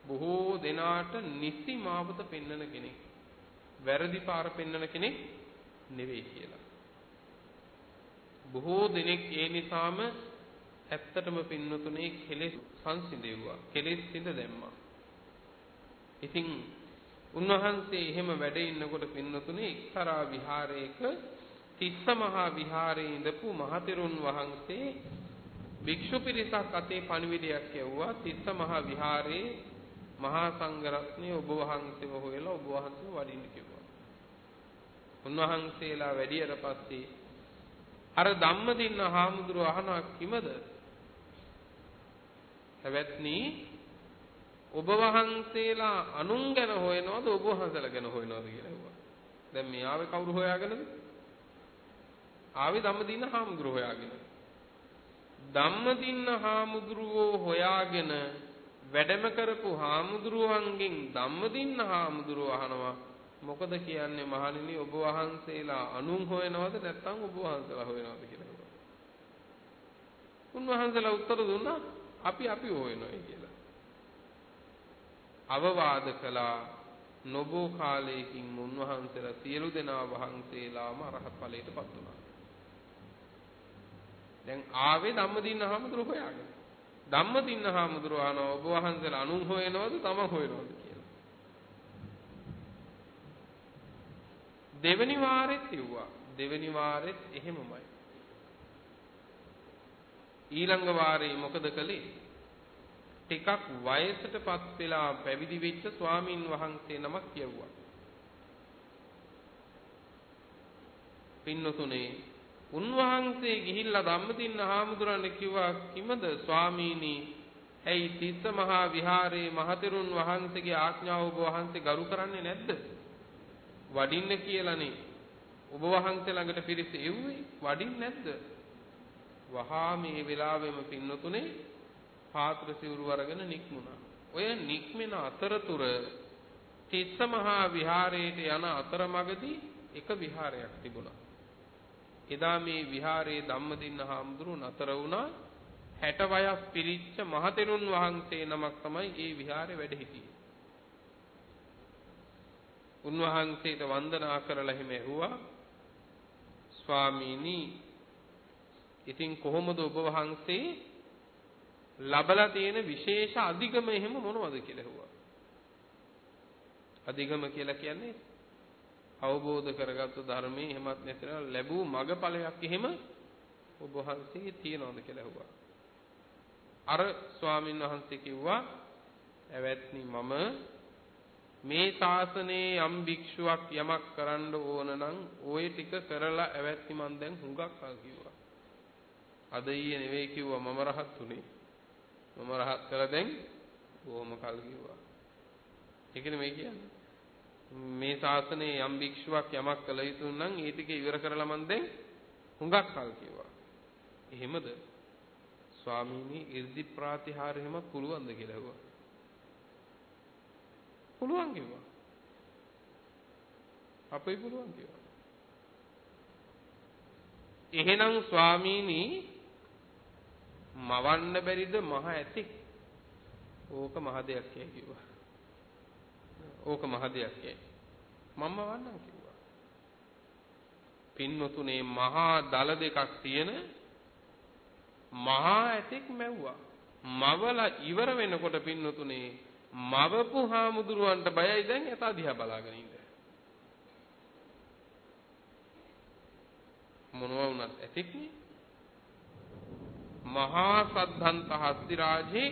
Speaker 1: බොහෝ දෙනාට නිසි මාවත පෙන්වන කෙනෙක්. වැරදි පාර පෙන්වන කෙනෙක් නෙවෙයි කියලා. බොහෝ දෙනෙක් ඒ නිසාම ඇත්තටම පින්නතුනේ කෙලෙස් සංසිඳෙව්වා. කෙලෙස් සිඳ දැම්මා. ඉතින් උන්වහන්සේ එහෙම වැඩ ඉන්නකොට පින්නතුනේ එක්තරා විහාරයක තිස්ස මහා විහාරයේ ඉඳපු මහතෙරුන් වහන්සේ භික්ෂු පිරිසක් අතේ පණිවිඩයක් යවුවා තිස්ස මහා විහාරයේ මහා සංඝරත්නය ඔබ වහන්සේව හොයලා ඔබ වහන්සේව වඩින්න කිව්වා. උන්වහන්සේලා වැඩියට පස්සේ අර ධම්මදින්න හාමුදුරුව අහනවා කිමද? එවත්නි ඔබ වහන්සේලා අනුන් ගැන හොයනවද ඔබ වහන්සේලා ගැන හොයනවද කියලා ඇහුවා. දැන් මේ ආවේ කවුරු හොයාගෙනද? ආවේ ධම්මදින්න හාමුදුරුව හොයාගෙන. ධම්මදින්න හාමුදුරුවෝ හොයාගෙන වැඩම කරපු හාමුදුරුවන්ගෙන් ධම්මදින්න හාමුදුරුව අහනවා මොකද කියන්නේ මහණෙනි ඔබ වහන්සේලා අනුන් හොයනවද නැත්නම් ඔබ වහන්සේලා හොයනවද කියලා. උන්වහන්සේලා උත්තර දුන්නා අපි අපි හොයනවා කියලා. අවවාද කළා නොබෝ කාලයකින් උන්වහන්සේලා සියලු දෙනා වහන්සේලාම අරහත් ඵලයටපත් වුණා. දැන් ආවේ ධම්මදින්න හාමුදුරුවෝ හොයාගෙන. ධම්මදින්න හාමුදුරුවෝ අහනවා ඔබ වහන්සේලා අනුන් හොයනවද තම හොයනවද කියලා. දෙවෙනි වාරෙත් කිව්වා. දෙවෙනි වාරෙත් එහෙමමයි. ඊළඟ වාරේ මොකද කළේ? ටිකක් වයසටපත් වෙලා පැවිදි වෙච්ච ස්වාමින් වහන්සේ නමක් කියවුවා. පින්නතුනේ උන්වහන්සේ ගිහිල්ලා ධම්මදින්න හාමුදුරන් කිව්වා කිමද ස්වාමීනි ඇයි තිස්ස මහා විහාරයේ මහතෙරුන් වහන්සේගේ ආඥාව ඔබ වහන්සේ ගරු කරන්නේ නැද්ද? වඩින්න කියලානේ ඔබ වහන්සේ ළඟට පිරිස එව්වේ වඩින්නේ නැද්ද? වහා මේ වෙලාවෙම පින්නතුනේ පාත්‍ර සිවුරු අරගෙන නික්මුණා. ඔය නික්මෙන අතරතුර තිස්ස මහා විහාරයට යන අතරමඟදී එක විහාරයක් තිබුණා. එදා මේ විහාරයේ ධම්මදින්න හාමුදුරුවෝ නතර වුණා 60 වයස් පිරිච්ච මහතෙරුන් වහන්සේ නමක් තමයි ඒ විහාරේ වැඩ සිටියේ. උන්වහන්සේට වන්දනා කරලා එහෙම ඇහුවා ස්වාමීනි ඉතින් කොහොමද ඔබ වහන්සේ ලබලා තියෙන විශේෂ අධිගම එහෙම මොනවද කියලා ඇහුවා. අධිගම කියලා කියන්නේ අවබෝධ කරගත්තු ධර්මයේ එහෙමත් නැත්නම් ලැබූ මගපලයක් එහෙම ඔබ වහන්සේ තියනවද කියලා ඇහුවා. අර ස්වාමින් වහන්සේ කිව්වා ඇවැත්නි මම මේ ශාසනයේ යම් භික්ෂුවක් යමක් කරන්න ඕන නම් ওই ටික කරලා ඇවැත්නි මං දැන් හුඟක් කල් කිව්වා. අද ඊයේ නෙවෙයි කිව්වා මම රහත් උනේ. මම රහත් කළා දැන් බොහොම කල් කිව්වා. ඒකනේ මේ කියන්නේ. මේ ශාසනයේ යම් භික්ෂුවක් යමක් කළ යුතු නම් ඒ ටික ඉවර කරලා මම දැන් හුඟක් කල් කිව්වා. එහෙමද? ස්වාමීනි 이르දි ප්‍රාතිහාර්යම පුළුවන්ද කියලා ඇහුවා. පුළුවන් කිව්වා. අපේ පුළුවන් කිව්වා. එහෙනම් ස්වාමීනි මවන්න බැරිද මහ ඇතික්? ඕක මහ දෙයක් කිව්වා. ඕක මහ දෙයක් යයි. මම වන්නම් කිව්වා. පින්නතුනේ මහා දල දෙකක් තියෙන මහා ඇතෙක් මැව්වා. මවලා ඉවර වෙනකොට පින්නතුනේ මවපු හාමුදුරුවන්ට බයයි දැන් යථා දිහා බලාගෙන ඉන්න. මොනවා වුණත් ඇතෙක්නේ. මහා සද්ධන්ත හස්තිරාජේ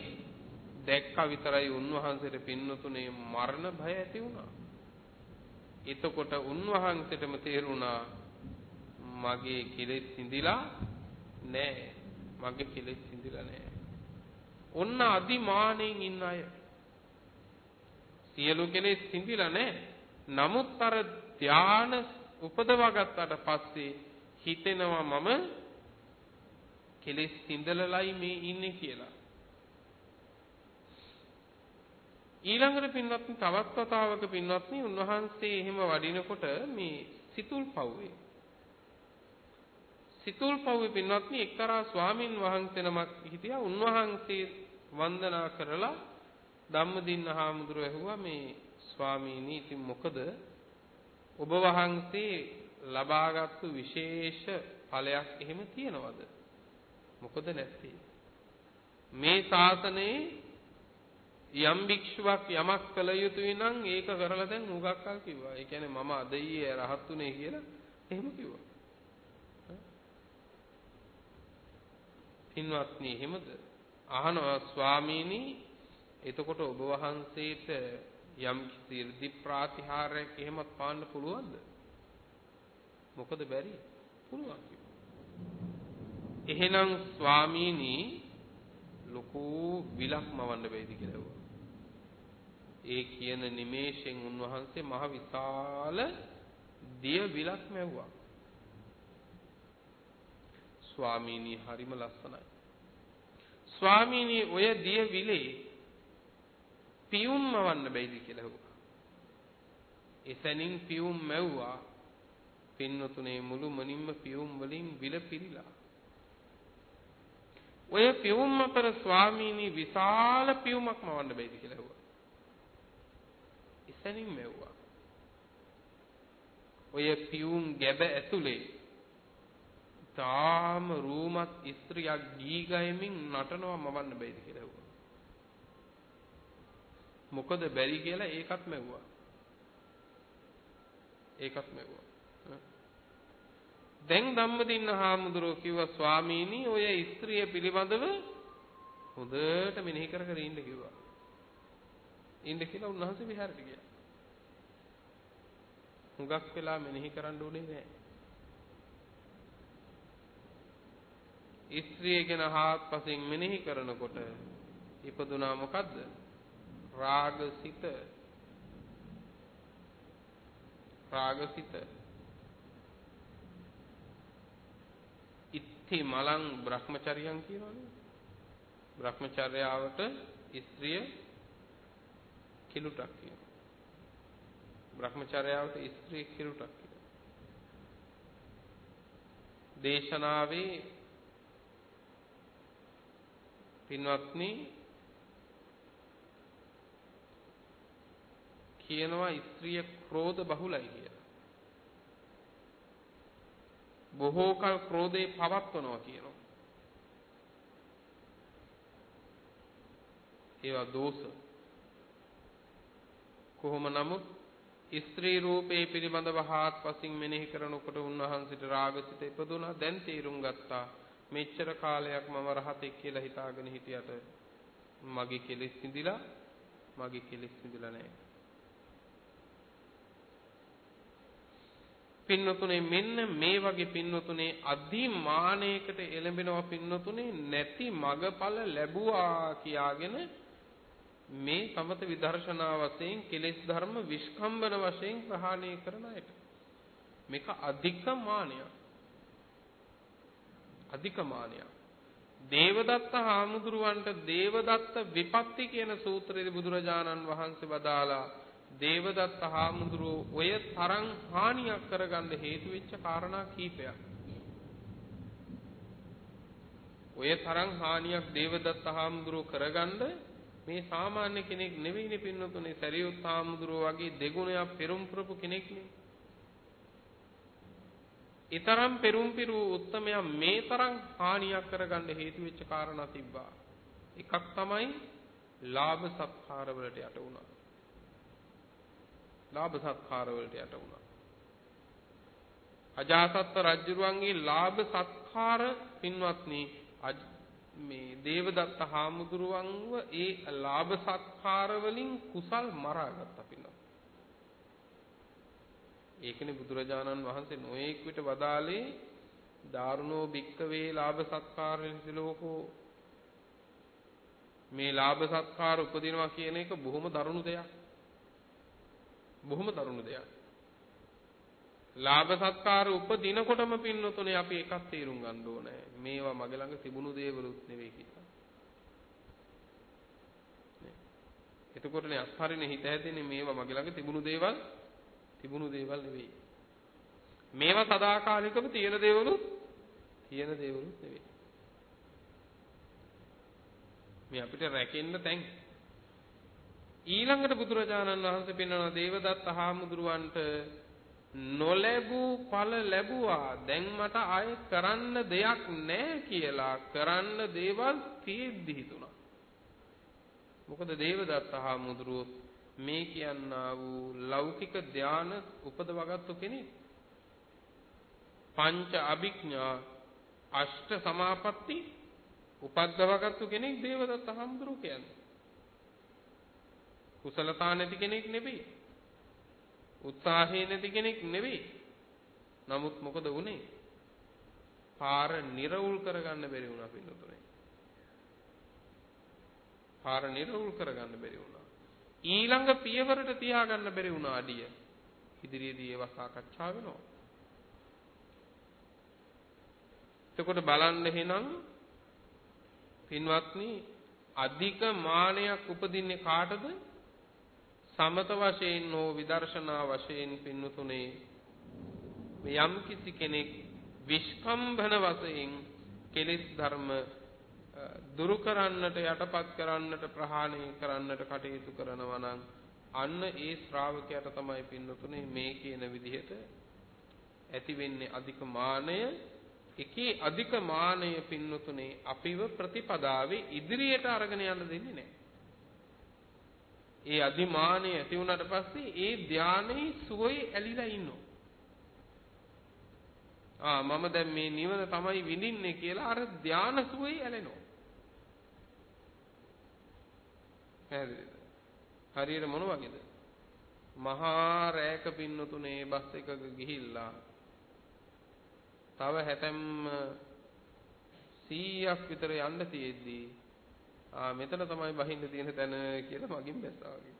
Speaker 1: දැක්ක විතරයි උන්වහන්සේට පින්නතුනේ මරණ භය ඇති වුණා. එතකොට උන්වහන්සේටම තේරුණා මගේ කෙලෙස් සිඳිලා නෑ. මගේ කෙලෙස් සිඳිලා නෑ. ඔන්න අදිමාණයෙන් ඉන්න අය. සියලු කෙලෙස් සිඳිලා නෑ. නමුත් අර ධාන උපදවා ගත්තට පස්සේ හිතෙනවා මම කෙලෙස් සිඳලලයි මේ ඉන්නේ කියලා. ඊළඟට පින්වත්නි තවත් කතාවක පින්වත්නි උන්වහන්සේ එහෙම වඩිනකොට මේ සිතුල් පව්වේ. සිතුල් පව්වේ පින්වත්නි එක්තරා ස්වාමින් වහන්සේ නමක් හිටියා. උන්වහන්සේ වන්දනා කරලා ධම්මදින්න හාමුදුරුවෝ ඇහුවා මේ ස්වාමීනි ඉතින් මොකද? ඔබ වහන්සේ ලබාගත්තු විශේෂ ඵලයක් එහෙම තියනවද? මොකද නැත්තේ මේ ශාසනයේ යම් භික්ෂුවක් යමක් කළ යුතුයි නම් ඒක කරලා දැන් උගක් කල් කිව්වා. ඒ කියන්නේ මම අද ඊයේ රහත් උනේ කියලා එහෙම කිව්වා. පින්වත්නි එහෙමද? අහනවා ස්වාමීනි එතකොට ඔබ වහන්සේට යම් කිසි 이르දි ප්‍රාතිහාරයක් එහෙමත් පාන්න පුළුවන්ද? මොකද බැරි? පුළුවන් එහෙනම් ස්වාමීනි ලොකු විලක් මවන්න බැයිද කියලා ඇහුවා. ඒ කියන නිමේෂෙන් උන්වහන්සේ මහ විශාල දිය විලක් මැව්වා. ස්වාමීනි හරිම ලස්සනයි. ස්වාමීනි ඔය දිය විලේ පියුම් මවන්න බැයිද කියලා ඇහුවා. එසැනින් පියුම් මැව්වා. පින්නතුනේ මුළු මනින්ම පියුම් වලින් විල පිරීලා. ඔය පියුම් අතර ස්වාමීනි විශාල පියුමක් මවන්න බැයිද කියලා ඇහුවා. එසැනින් මැව්වා. ඔය පියුම් ගැබ ඇතුලේ තාම රූමත් ස්ත්‍රියක් ගී ගයමින් නටනවා මවන්න බැයිද කියලා ඇහුවා. මොකද බැරි කියලා ඒකත් මැව්වා. ඒකත් මැව්වා. දැන් ධම්මදින්න හාමුදුරුවෝ කිව්වා ස්වාමීනි ඔය ස්ත්‍රිය පිළිබඳව හොඳට මෙනෙහි කර කර ඉන්න කිව්වා. ඉන්න කියලා උන්වහන්සේ විහාරට ගියා. හුඟක් වෙලා මෙනෙහි කරන්න ඕනේ නැහැ. ස්ත්‍රිය ගැන හාත්පසින් මෙනෙහි කරනකොට ඉපදුනා මොකද්ද? රාගසිත. රාගසිත. ඉත්ති මලං බ්‍රහ්මචර්යයන් කියනවනේ. බ්‍රහ්මචර්යාවට ස්ත්‍රිය කිලුටක් කියනවා. බ්‍රහ්මචර්යාවට ස්ත්‍රිය කිලුටක් කියනවා. දේශනාවේ පින්වත්නි කියනවා ස්ත්‍රිය ක්‍රෝධ බහුලයි කියලා. බොහෝ කල ක්‍රෝධේ පවත්වනවා කියනවා. ඒවා දෝෂ. කොහොම නමුත් ස්ත්‍රී රූපේ පිළිබඳව හාත්පසින් මෙනෙහි කරනකොට උන්වහන්සේට රාගසිත ඉපදුනා දැන් තීරුම් ගත්තා මෙච්චර කාලයක් මම රහතෙක් කියලා හිතාගෙන හිටියට මගේ කෙලෙස් නිදිලා මගේ කෙලෙස් නිදිලා නැහැ. පින්නතුනේ මෙන්න මේ වගේ පින්නතුනේ අධිමානයකට එළඹෙනවා පින්නතුනේ නැති මගඵල ලැබුවා කියාගෙන මේ සමත විදර්ශනා වශයෙන් කෙලෙස් ධර්ම විස්කම්බන වශයෙන් ප්‍රහාණය කරන අයට මේක අධික මානයක් අධිකමානයක්. දේවදත්ත හාමුදුරුවන්ට දේවදත්ත විපත්ති කියන සූත්‍රයේ බුදුරජාණන් වහන්සේ වදාලා දේවදත්ත හාමුදුරුවෝ ඔය තරම් හානියක් කරගන්න හේතු වෙච්ච කාරණා කීපයක්. ඔය තරම් හානියක් දේවදත්ත හාමුදුරුවෝ කරගන්න මේ සාමාන්‍ය කෙනෙක් නෙවෙයිනේ පින්නතුනේ සරියුත් හාමුදුරුවෝ වගේ දෙගුණයක් පෙරම් පුරපු කෙනෙක් නේ. ඊතරම් පෙරුම් පිරූ උත්තමයා මේ තරම් හානියක් කරගන්න හේතු වෙච්ච කාරණා තිබ්බා. එකක් තමයි ලාභ සත්කාර වලට යට වුණා. ලාභ සත්කාර වලට යට වුණා. අජාසත් රජුරුවන්ගේ ලාභ සත්කාර පින්වත්නි මේ දේවදත්ත හාමුදුරුවන්ව ඒ ලාභ සත්කාර වලින් කුසල් මරාගත්තා පින්වත්. ඒකනේ බුදුරජාණන් වහන්සේ නොඑක් විට වදාලේ දාරුණෝ භික්කවේ ලාභ සත්කාරෙන් සිලෝකෝ මේ ලාභ සත්කාර උපදිනවා කියන එක බොහොම දරුණු දෙයක්. බොහොම දරුණු දෙයක්. ලාභ සත්කාර උපදිනකොටම පින්නතුනේ අපි එකක් තේරුම් ගන්න ඕනේ. මේවා මගේ ළඟ තිබුණු දේවලුත් නෙවෙයි කියලා. එතකොටනේ අත්හරින හිත හැදෙන්නේ මේවා මගේ ළඟ තිබුණු දේවල් තිබුණු දේවල් නෙවෙයි. මේවා සදාකාලිකව තියෙන දේවලුත් තියෙන දේවලුත් නෙවෙයි. මේ අපිට රැකෙන්න තැන් ඊළඟට බුදුරජාණන් වහන්සේ පෙන්වන දේවදත්ත හාමුදුරුවන්ට නොලැබූ ඵල ලැබුවා. දැන් මට ආයෙ කරන්න දෙයක් නැහැ කියලා කරන්න දේවල් තියෙද්දි හිතුණා. මොකද දේවදත්ත හාමුදුරුවෝ මේ කියන්නා වූ ලෞකික ධාන උපදවගත්තු කෙනෙක්. පංච අභිඥා අෂ්ට සමාපatti උපද්දවගත්තු කෙනෙක් දේවදත්ත හාමුදුරුවෝ කියන්නේ. කුසලතා නැති කෙනෙක් නෙවෙයි. උත්සාහය නැති කෙනෙක් නෙවෙයි. නමුත් මොකද වුනේ? පාර නිර්වුල් කරගන්න බැරි වුණා පින්නතුනේ. පාර නිර්වුල් කරගන්න බැරි වුණා. ඊළඟ පියවරට තියාගන්න බැරි වුණා අඩිය. ඉදිරියේදී ඒව සාකච්ඡා වෙනවා. එතකොට බලන්න එහෙනම් පින්වත්නි අධික මානයක් උපදින්නේ කාටද? සමත වශයෙන් හෝ විදර්ශනා වශයෙන් පින්නතුනේ යම් කිසි කෙනෙක් විස්කම්භන වශයෙන් කෙලෙස් ධර්ම දුරු කරන්නට යටපත් කරන්නට ප්‍රහාණය කරන්නට කටයුතු කරනවා නම් අන්න ඒ ශ්‍රාවකයාට තමයි පින්නතුනේ මේ කියන විදිහට ඇති වෙන්නේ අධික මානය. එකේ අධික මානය පින්නතුනේ අපිව ප්‍රතිපදාවේ ඉදිරියට අරගෙන යන්න දෙන්නේ නැහැ. ඒ අදිමානය ඇති වුණාට පස්සේ ඒ ධානයේ සුවයේ ඇලිලා ඉන්නවා. ආ මම දැන් මේ නිවන තමයි විඳින්නේ කියලා අර ධාන සුවයේ ඇලෙනවා. පැහැදිලිද? හරියට මොන වගේද? මහා රෑක පින්නතුනේ බස් එකක ගිහිල්ලා තව හැතැම්ම 100ක් විතර යන්න තියෙද්දී ආ මෙතන තමයි බහින්න තියෙන තැන කියලා මගින් බැස්සා වගේ.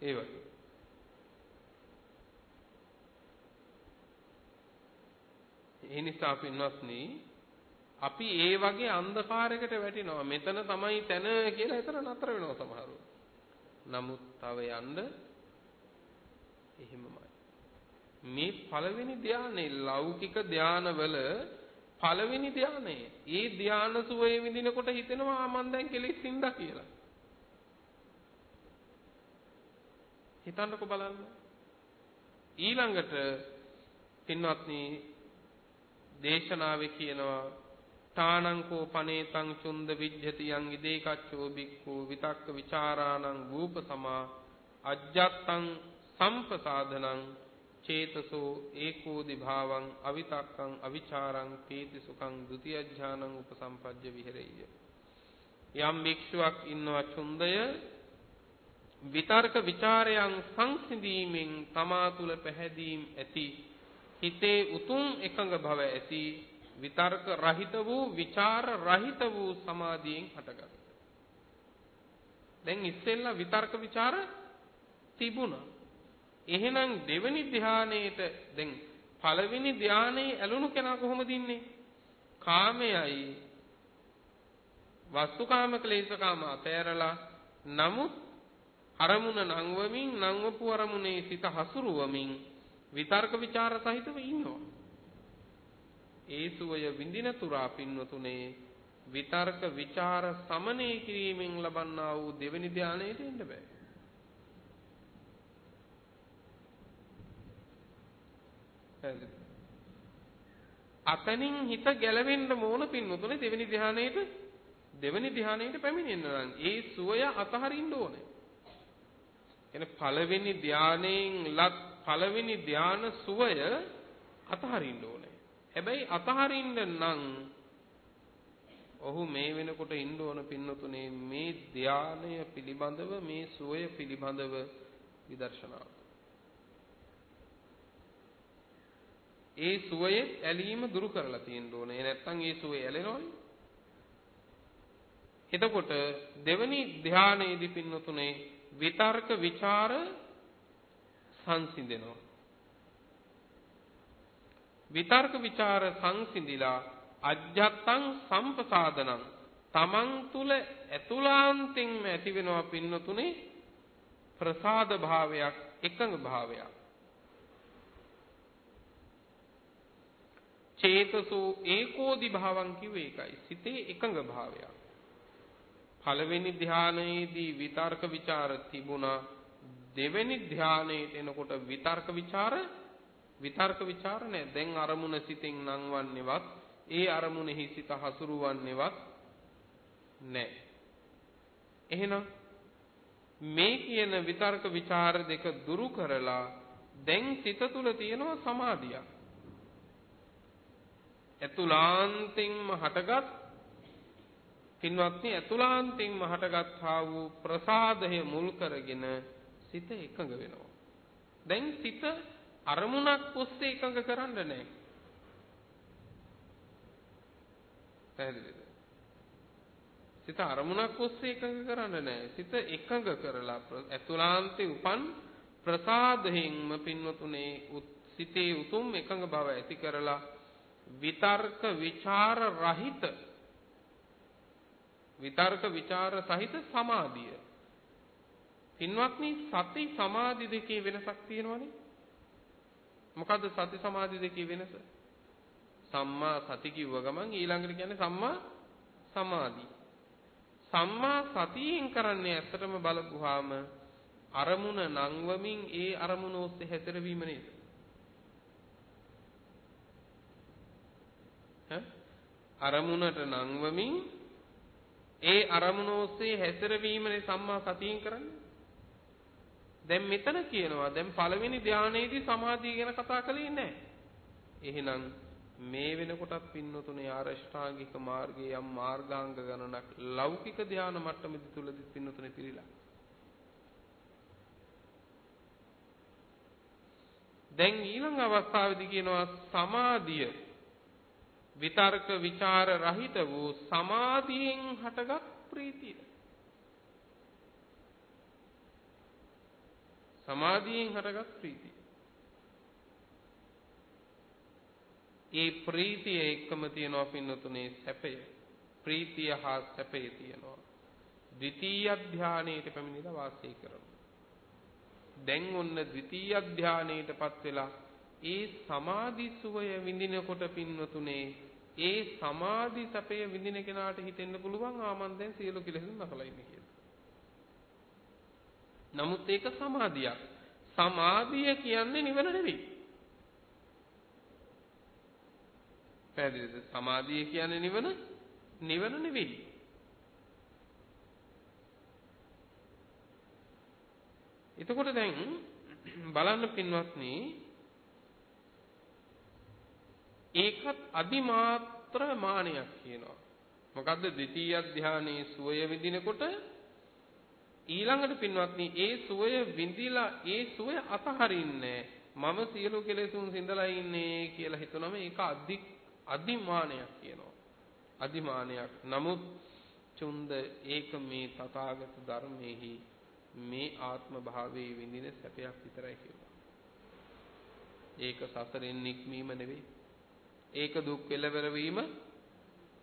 Speaker 1: ඒ වගේ. ඒ නිසා පින්වත්නි අපි ඒ වගේ අන්ධකාරයකට වැටෙනවා. මෙතන තමයි තැන කියලා එතන නතර වෙනවා සමහරව. නමුත් තව යන්න එහෙමමයි. මේ පළවෙනි ධානයේ ලෞකික ධානවල පළවෙනි ධානය. ඒ ධාන සුවේ විඳිනකොට හිතෙනවා මම දැන් කෙලෙස් ඉඳා කියලා. හිතන්නකෝ බලන්න. ඊළඟට පින්වත්නි දේශනාවේ කියනවා තානංකෝ පනේතං චුන්ද විජ්ජති යං ඉදේකච්චෝ බික්ඛු විතක්ක ਵਿਚාරාණං රූප සමා අජ්ජත්තං සම්පසාදනං චේතසෝ ඒකෝදි භාවං අවිතක්කං අවිචාරං පීති සුඛං ဒ ුතියඥානං උපසම්පජ්ජ විහෙරෙය්‍ය යම් භික්ෂුවක් ඉන්නවා ඡුන්දය විතර්ක ਵਿਚාරයන් සංසිඳීමෙන් තමා තුල පැහැදීම් ඇති හිතේ උතුම් එකඟ භව ඇති විතර්ක රහිත වූ විචාර රහිත වූ සමාධියෙන් හටගන්න දැන් ඉස්සෙල්ලා විතර්ක ਵਿਚාර තිබුණා. එහෙනම් දෙවෙනි ධානයේට දැන් පළවෙනි ධානයේ ඇලුණු කෙනා කොහොමද ඉන්නේ? කාමයයි වස්තුකාම ක්ලේශකාම අපේරලා නමුත් අරමුණ නංවමින් නංවපු අරමුණේ සිත හසුරුවමින් විතර්ක ਵਿਚාර සහිතව ඉන්නවා. ඒ සුවය විඳින තුරා පින්වතුනේ විතර්ක ਵਿਚාර සමනය කිරීමෙන් ලබන්නා වූ දෙවෙනි ධානයට එන්න බෑ. අතනින් හිත ගැලවෙන්න ඕන පින්වතුනේ දෙවෙනි ධ්‍යානයේට දෙවෙනි ධ්‍යානයේට පැමිණෙන්න නම් ඒ සුවය අතහරින්න ඕනේ. එනේ පළවෙනි ධ්‍යානයෙන් ලත් පළවෙනි ධ්‍යාන සුවය අතහරින්න ඕනේ. හැබැයි අතහරින්න නම් ඔහු මේ වෙනකොට ඉන්න ඕන පින්නතුනේ මේ ධානය පිළිබඳව මේ සුවය පිළිබඳව විදර්ශනාව. ඒ සුවයේ ඇලීම දුරු කරලා තියෙන්න ඕනේ. ඒ නැත්තම් ඒ සුවේ ඇලෙනවනේ. එතකොට දෙවැනි ධානයේදී පින්නතුනේ විතර්ක ਵਿਚාර සංසිඳෙනවා. විතර්ක ਵਿਚාර සංසිඳිලා අජ්ජත්තං සම්පසාදනං තමන් තුල ඇතුලාන්තින්ම ඇතිවෙනවා පින්නතුනේ ප්‍රසාද භාවයක් එකඟ භාවයක් චේතසෝ ඒකෝදි භාවං කිව්වේ ඒකයි. සිතේ එකඟ භාවයක්. පළවෙනි ධානයේදී විතර්ක ਵਿਚාර තිබුණා. දෙවෙනි ධානයේට එනකොට විතර්ක ਵਿਚාර විතර්ක ਵਿਚාර නෑ. දැන් අරමුණ සිතෙන් නංවන්නේවත්, ඒ අරමුණෙහි සිත හසුරුවන්නේවත් නෑ. එහෙනම් මේ කියන විතර්ක ਵਿਚාර දෙක දුරු කරලා දැන් සිත තුල තියෙනවා සමාධියක්. ඇතුලාන්තින්ම හටගත් පින්වත්නි ඇතුලාන්තින්ම හටගත්තා වූ ප්‍රසාදය මුල් කරගෙන සිත එකඟ වෙනවා. දැන් සිත අරමුණක් ඔස්සේ එකඟ කරන්න නැහැ. පැහැදිලිද? සිත අරමුණක් ඔස්සේ එකඟ කරන්න නැහැ. සිත එකඟ කරලා ඇතුලාන්තේ උපන් ප්‍රසාදයෙන්ම පින්වතුනේ සිතේ උතුම් එකඟ බව ඇති කරලා විතර්ක ਵਿਚාර රහිත විතර්ක ਵਿਚාර සහිත සමාධිය. පින්වත්නි සති සමාධි දෙකේ වෙනසක් තියෙනවනේ. මොකද්ද සති සමාධි දෙකේ වෙනස? සම්මා සති කිව්ව ගමන් ඊළඟට කියන්නේ සම්මා සමාධි. සම්මා සතියෙන් කරන්නේ ඇත්තටම බලපුවාම අරමුණ නංවමින් ඒ අරමුණ ඔස්සේ හැසිරවීම නේද? අරමුණට නංවමින් ඒ අරමුණ ඔස්සේ හැසිරවීමනේ සම්මා සතියෙන් කරන්නේ. දැන් මෙතන කියනවා දැන් පළවෙනි ධානයේදී සමාධිය ගැන කතා කළේ නැහැ. එහෙනම් මේ වෙනකොටත් පින්නතුනේ ආරෂ්ඨාංගික මාර්ගයේ යම් මාර්ගාංග ගණනක් ලෞකික ධාන මට්ටමෙදි තුලදී පින්නතුනේ පිළිලා. දැන් ඊළඟ අවස්ථාවේදී කියනවා සමාධිය විතර්ක ਵਿਚාර රහිත වූ සමාධියෙන් හටගත් ප්‍රීතිය. සමාධියෙන් හටගත් ප්‍රීතිය. ඒ ප්‍රීතිය එක්කම තියෙනවා පින්නතුනේ සැපය. ප්‍රීතිය හා සැපය තියෙනවා. ද්විතීය ධානයේට පැමිණිලා වාසය කරනවා. දැන් ඔන්න ද්විතීය ධානයේටපත් වෙලා ඒ සමාධි සුවය විඳිනකොට පින්වතුනේ ඒ සමාධි සැපය විඳින කෙනාට හිතෙන්න පුළුවන් ආ මන් දැන් සියලු කෙලෙසුන් නැසලා ඉන්නේ කියලා. නමුත් ඒක සමාධියක්. සමාධිය කියන්නේ නිවන නෙවෙයි. පැහැදිලිද? සමාධිය කියන්නේ නිවන නිවන නෙවෙයි. එතකොට දැන් බලන්න පින්වත්නි ඒකත් අදිමාත්‍ර මානයක් කියනවා. මොකද්ද ද්විතීය ධානයේ සුවය විඳිනකොට ඊළඟට පින්වත්නි ඒ සුවය විඳිලා ඒ සුවය අතහරින්නේ මම සියලු කෙලෙසුන් සිඳලා ඉන්නේ කියලා හිතනම ඒක අදි අදිමානයක් කියනවා. අදිමානයක්. නමුත් චුන්ද ඒක මේ තථාගත ධර්මයේහි මේ ආත්ම භාවයේ විඳින සැපයක් විතරයි කියනවා. ඒක සසරෙන් නික්මීම නෙවෙයි. ඒක දුක් කෙලවර වීම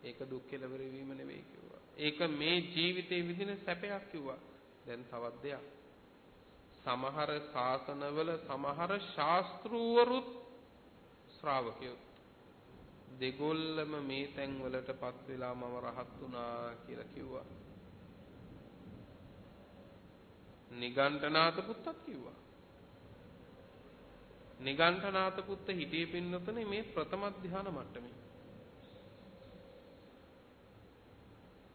Speaker 1: ඒක දුක් කෙලවර වීම නෙවෙයි කිව්වා. ඒක මේ ජීවිතේ විඳින සැපයක් කිව්වා. දැන් තවත් දෙයක්. සමහර ශාසනවල සමහර ශාස්ත්‍රූවරුත් ශ්‍රාවකයෝ දෙගොල්ලම මේ තැන් වලටපත් වෙලා මම රහත් වුණා කියලා කිව්වා. නිගණ්ඨනාත පුත්තත් කිව්වා. නිගණ්ඨනාත පුත්ත හිටියේ පින්නතනේ මේ ප්‍රථම ධ්‍යාන මට්ටමේ.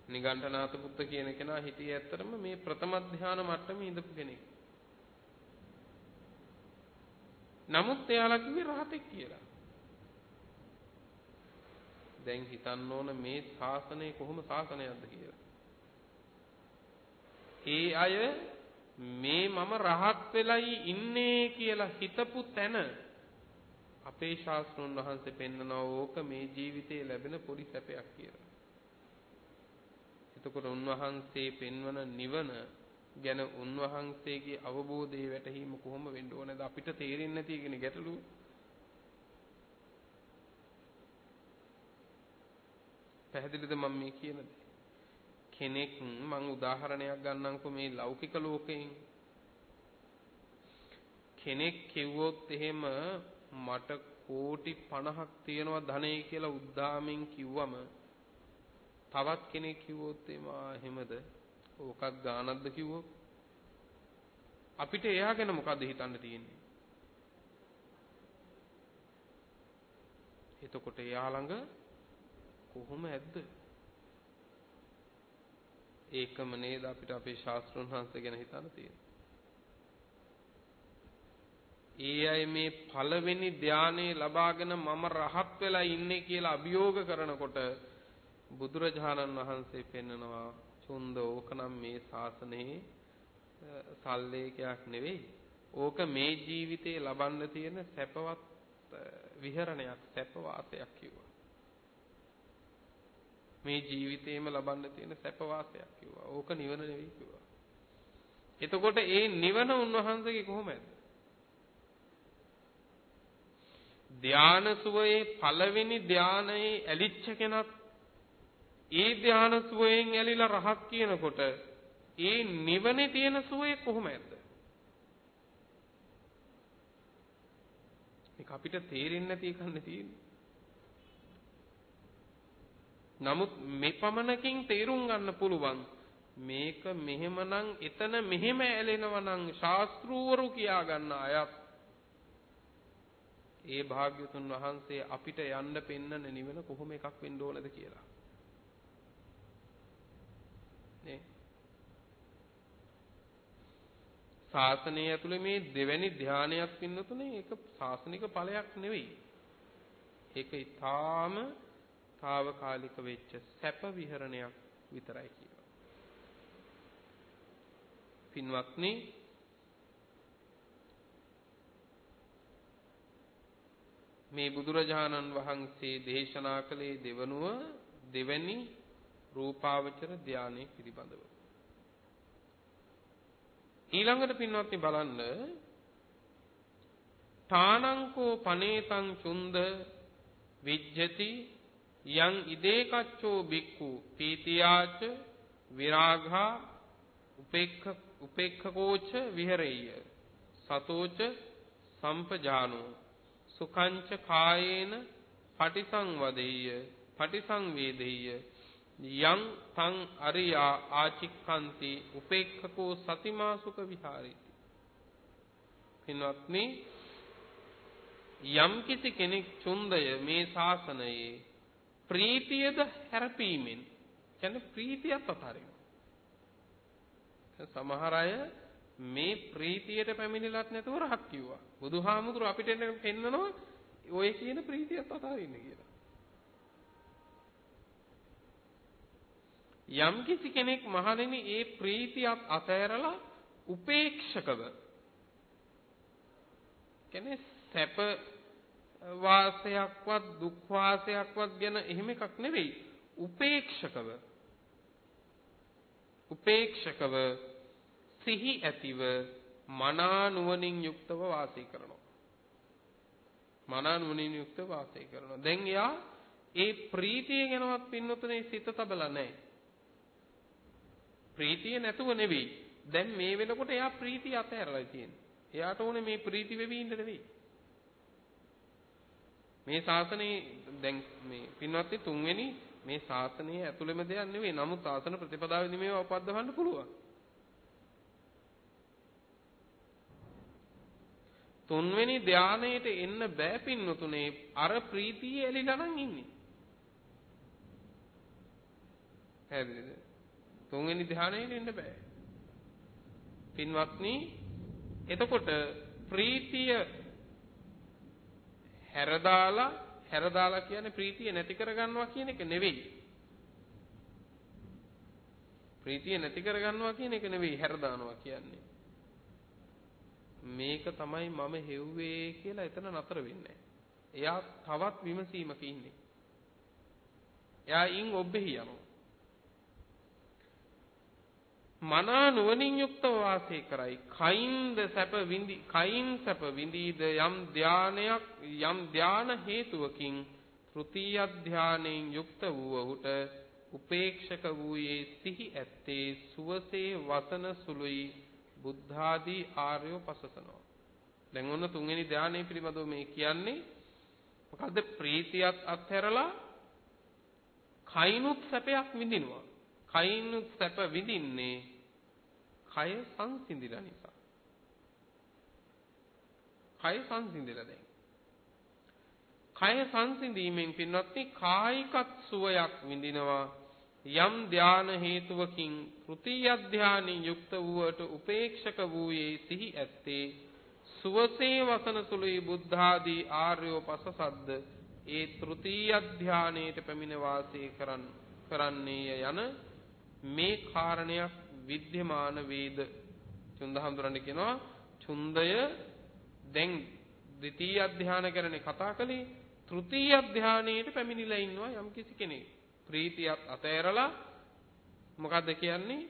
Speaker 1: නිගණ්ඨනාත පුත්ත කියන කෙනා හිටියේ ඇත්තටම මේ ප්‍රථම ධ්‍යාන මට්ටමේ ඉඳපු කෙනෙක්. නමුත් එයාලා කිව්වේ රහතෙක් කියලා. දැන් හිතන්න ඕන මේ ශාසනය කොහොම ශාසනයක්ද කියලා. ඒ අය මේ මම රහත් වෙලයි ඉන්නේ කියලා හිතපු තැන අපේ ශාස්ත්‍රඥ වහන්සේ පෙන්නනවා ඕක මේ ජීවිතේ ලැබෙන පොඩි සැපයක් කියලා. එතකොට උන්වහන්සේ පෙන්වන නිවන ගැන උන්වහන්සේගේ අවබෝධයේ වැටහීම කොහොම වෙන්න ඕනද අපිට තේරෙන්නේ නැති කියන ගැටලුව. පැහැදිලිද මම මේ කියන දේ? කෙනෙක් මම උදාහරණයක් ගන්නම්කෝ මේ ලෞකික ලෝකයෙන්. කෙනෙක් කිව්වොත් එහෙම මට කෝටි 50ක් තියෙනවා ධනෙ කියලා උද්දාමෙන් කිව්වම තවත් කෙනෙක් කිව්වොත් එහෙමද? ඕකක් ගානක්ද කිව්වොත්? අපිට එයා ගැන මොකද්ද හිතන්න තියෙන්නේ? එතකොට එයා ළඟ කොහොම ඇද්ද? ඒකම නේද අපිට අපේ ශාස්ත්‍රඥ වහන්සේ ගැන හිතන්න තියෙන්නේ ඒ අය මේ පළවෙනි ධානයේ ලබාගෙන මම රහත් වෙලා ඉන්නේ කියලා අභියෝග කරනකොට බුදුරජාණන් වහන්සේ පෙන්නනවා චුන්ද ඕකනම් මේ ශාසනයේ සල්ලේකයක් නෙවෙයි. ඕක මේ ජීවිතේ ලබන්න තියෙන සැපවත් විහරණයක් සැප වාසයක් කිව්වා. මේ ජීවිතේම ලබන්න තියෙන සැප වාසයක් කිව්වා. ඕක නිවන නෙවෙයි කිව්වා. එතකොට ඒ නිවන උන්වහන්සේගේ කොහොමද? ධාන සුවයේ පළවෙනි ධානයේ ඇලිච්ච කෙනත් ඒ ධාන සුවයෙන් ඇලිලා රහත් කියනකොට ඒ නිවනේ තියෙන සුවය කොහොමද? මේක අපිට තේරෙන්නේ නැති එකන්නේ තියෙන්නේ. නමුත් මෙපමණකින් තේරුම් ගන්න පුළුවන් මේක මෙහෙමනම් එතන මෙහෙම ඇලෙනවා නම් ශාස්ත්‍රූවරු කියා ගන්න අයත් ඒ භාග්‍යතුන් වහන්සේ අපිට යන්න පෙන්නන නිවන කොහොම එකක් වෙන්න ඕනද කියලා. නේ? ශාසනය ඇතුලේ මේ දෙවැනි ධානයක් පින්නතුනේ ඒක ශාසනික ඵලයක් නෙවෙයි. ඒක ඊටාම తాවකාලික වෙච්ච සැප විහරණයක් විතරයි කියනවා. පින්වත්නි මේ බුදුරජාණන් වහන්සේ දේශනා කළේ දෙවනුව දෙවැනි රූපාවචර ධානයේ පිළිබඳව. ඊළඟට පින්වත්නි බලන්න තානංකෝ පනේතං චුන්ද විජ්ජති යං ඉදේකච්චෝ බික්ඛු පීතියාච විරාඝා උපේක්ඛ උපේක්ඛකෝච විහෙරෙය්‍ය සතෝච සම්පජානෝ සුඛංච කායේන පටිසංවදෙය්‍ය පටිසංවේදෙය්‍ය යං තං අරියා ආචික්ඛන්ති උපේක්ඛකෝ සතිමා සුඛ විහාරේති. පින්වත්නි යම් කිසි කෙනෙක් චුන්දය මේ ශාසනයේ ප්‍රීතියද හැරපීමෙන් කියන්නේ ප්‍රීතියත් අතාරිනවා සමහර අය මේ ප්‍රීතියට පැමිණිලත් නැතුව රහත් කිව්වා. බුදුහාමුදුරු අපිට පෙන්නනවා ඔය කියන ප්‍රීතියත් අතාරින්න කියලා. යම් කිසි කෙනෙක් මහණෙනි ඒ ප්‍රීතියත් අතහැරලා උපේක්ෂකව කියන්නේ සැප වාසයක්වත් දුක් වාසයක්වත් ගැන එහෙම එකක් නෙවෙයි උපේක්ෂකව උපේක්ෂකව සිහි ඇතිව මනා නුවණින් යුක්තව වාසය කරනවා. මනා නුවණින් යුක්තව වාසය කරනවා. දැන් එයා ඒ ප්‍රීතිය ගැනවත් පින්නතුනේ සිත තබලා නැහැ. ප්‍රීතිය නැතුව නෙවෙයි. දැන් මේ වෙනකොට එයා ප්‍රීතිය අතහැරලා තියෙන්නේ. එයාට ඕනේ මේ ප්‍රීති වෙවි ඉන්න නෙවෙයි. මේ ශාසනයේ දැන් මේ පින්වත්නි තුන්වෙනි මේ ශාසනයේ ඇතුළෙම දෙයක් නෙවෙයි. නමුත් ශාසන ප්‍රතිපදාවෙදි මේවා උපද්දවන්න පුළුවන්. තුන්වෙනි ධානයට එන්න බෑ පින්නතුනේ අර ප්‍රීතිය එලිලා නම් ඉන්නේ. හැදෙද? තුන්වෙනි ධානයට එන්න බෑ. පින්වත්නි එතකොට ප්‍රීතිය හැරදාලා හැරදාලා කියන්නේ ප්‍රීතිය නැති කරගන්නවා කියන එක නෙවෙයි. ප්‍රීතිය නැති කරගන්නවා කියන එක නෙවෙයි හැරදානවා කියන්නේ. මේක තමයි මම හෙව්වේ කියලා එතන නතර වෙන්නේ එයා තවත් විමසීමක ඉන්නේ. එයා ඉන් ඔබෙහි යනවා. මනා නුවණින් යුක්තව වාසය කරයි. කයින්ද සැප විඳි කයින් සැප විඳීද යම් ධානයක් යම් ධාන හේතුවකින් තෘතීය ධානයෙන් යුක්ත වූ ඔහුට උපේක්ෂක වූයේ සිහි ඇත්තේ සුවසේ වසන සුළුයි බුද්ධාදී ආර්යෝ පසසනවා. දැන් ඔන්න තුන්වෙනි ධානය පිළිබඳව මේ කියන්නේ මොකද්ද ප්‍රීතියත් අත්හැරලා කයිනුත් සැපයක් විඳිනවා. කයිනුත් සැප විඳින්නේ කය සංසිඳිලා නිසා. කය සංසිඳිලා දැන්. කය සංසිඳීමෙන් පින්වත්නි කායිකත් සුවයක් විඳිනවා. යම් ධාන හේතුවකින් තෘතීය ධානී යුක්ත වූවට උපේක්ෂක වූයේ සිහි ඇත්තේ සුවසේ වසන සුළුයි බුද්ධාදී ආර්යෝ පසසද්ද ඒ තෘතීය ධානයේට පැමිණ වාසය කරන් කරන්නේය යන මේ කාරණයක් විද්‍යමාන වේද චුන්දහඳුරන්න කියනවා චුන්දය දැන් ද්විතීය ධානය ගැන කතා කළේ තෘතීය ධානයේට පැමිණිලා ඉන්නවා යම්කිසි කෙනෙක් ප්‍රීතියත් අතෑරලා මොකද්ද කියන්නේ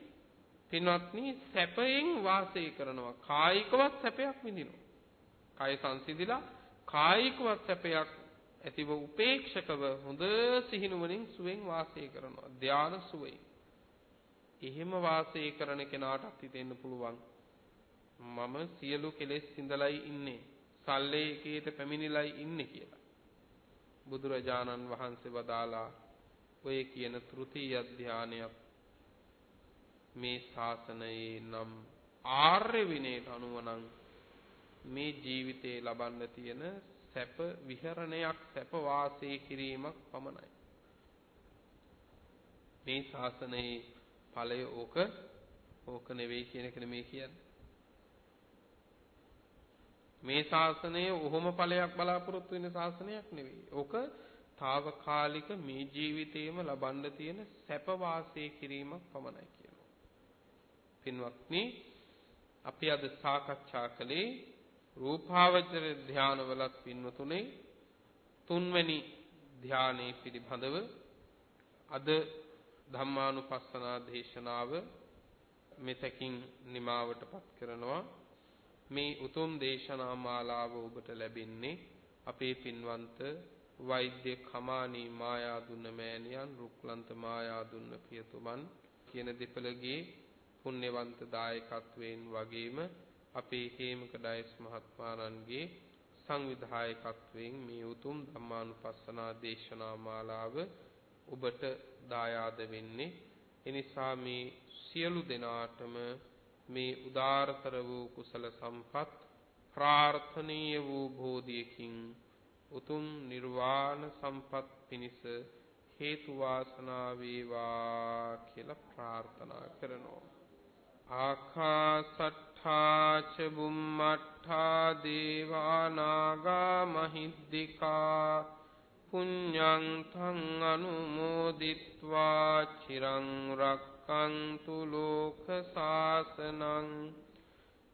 Speaker 1: පින්වත්නි සැපයෙන් වාසය කරනවා කායිකවත් සැපයක් විඳිනවා කය සංසිඳිලා කායිකවත් සැපයක් ඇතිව උපේක්ෂකව හොඳ සිහිනුවණින් සුවෙන් වාසය කරනවා ධාන සුවයි. එහෙම වාසය කරන කෙනාටත් හිතෙන්න පුළුවන් මම සියලු කෙලෙස් සිඳලයි ඉන්නේ. සල්ලේ එකේට පැමිණිලයි ඉන්නේ කියලා. බුදුරජාණන් වහන්සේ වදාලා ඔය කියන තෘතීය ධානයත් මේ ශාසනයේ නම් ආර්ය විනයට අනුව නම් මේ ජීවිතේ ලබන්න තියෙන සැප විහරණයක් සැප වාසය කිරීමක් පමණයි. මේ ශාසනයේ ඵලය ඕක ඕක නෙවෙයි කියන එක නෙමෙයි කියන්නේ. මේ ශාසනය ඔහොම ඵලයක් බලාපොරොත්තු වෙන ශාසනයක් නෙවෙයි. ඕක తాවකාලික මේ ජීවිතේම ලබන්න තියෙන සැප වාසය කිරීමක් පමණයි කියනවා. පින්වත්නි අපි අද සාකච්ඡා කළේ රූපාවචර ධානවලත් පින්වතුනේ තුන්වැනි ධානයේ පිළිබඳව අද ධම්මානුපස්සනා දේශනාව මෙතකින් නිමාවටපත් කරනවා. මේ උතුම් දේශනා මාලාව ඔබට ලැබෙන්නේ අපේ පින්වන්ත වෛද්‍ය කමානී මායාදුන්න මෑණියන් රුක්ලන්ත මායාදුන්න පියතුමන් කියන දෙපළගේ පුණ්‍යවන්ත දායකත්වයෙන් වගේම අපේ හේමක ඩයස් මහත්මාණන්ගේ සංවිධායකත්වයෙන් මේ උතුම් ධම්මානුපස්සනා දේශනා මාලාව ඔබට දායාද වෙන්නේ. එනිසා මේ සියලු දෙනාටම මේ උදාරතර වූ කුසල සම්පත් ප්‍රාර්ථනීය වූ බෝධියකින් උතුම් නිර්වාණ සම්පත් පිණිස හේතු වාසනා වේවා කියලා ප්‍රාර්ථනා කරනවා. ආකාසට්ඨා ච බුම්මට්ඨා දේවා නාග මහිද්దికා පුඤ්ඤං තං අනුමෝදිත්වා චිරං රක්칸තු ලෝක සාසනං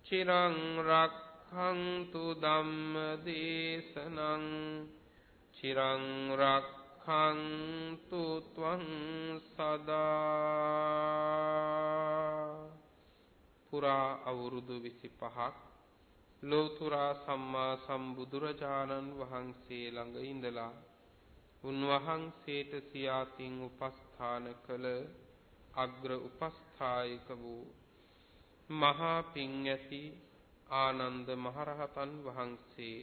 Speaker 1: චිරං රක්ඛන්තු ධම්ම දේශනං චිරං රක්ඛන්තු ත්වං සදා පුරා අවුරුදු 25ක් ලෝතුරා සම්මා සම්බුදුරජාණන් වහන්සේ ළඟ ඉඳලා උන්වහන්සේට සියාතින් උපස්ථාන කළ අග්‍ර උපස්ථායක වූ මහා පිං ඇති ආනන්ද මහරහතන් වහන්සේ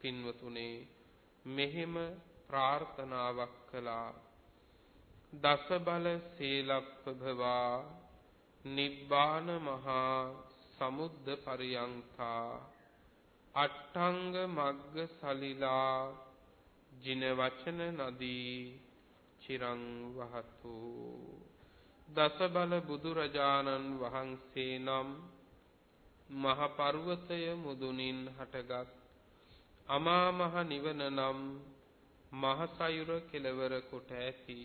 Speaker 1: පින්වතුනේ මෙහෙම ප්‍රාර්ථනාවක් කළා. දස බල සීලප්පභවා නිබ්බාන මහා සමුද්ද පරියංකා අට්ඨංග මග්ග සලිලා ජින වචන නදී චිරං වහතු. දස බල බුදුරජාණන් වහන්සේ නම් මහ පර්වතය මුදුනින් හටගත්. අමා මහ නිවන නම් මහ සයුර කෙලවර කොට ඇති.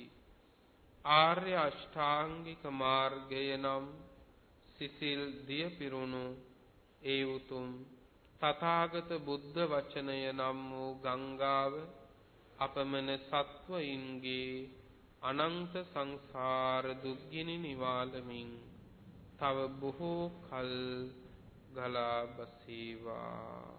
Speaker 1: ආර්ය අෂ්ටාංගික මාර්ගය නම් සිසිල් දිය පිරුණු ඒ උතුම් තථාගත බුද්ධ වචනය නම් වූ ගංගාව අපමණ සත්වයින්ගේ අනන්ත සංසාර දුක්ගිනි නිවාලමින් තව බොහෝ කල් ගලා බසීවා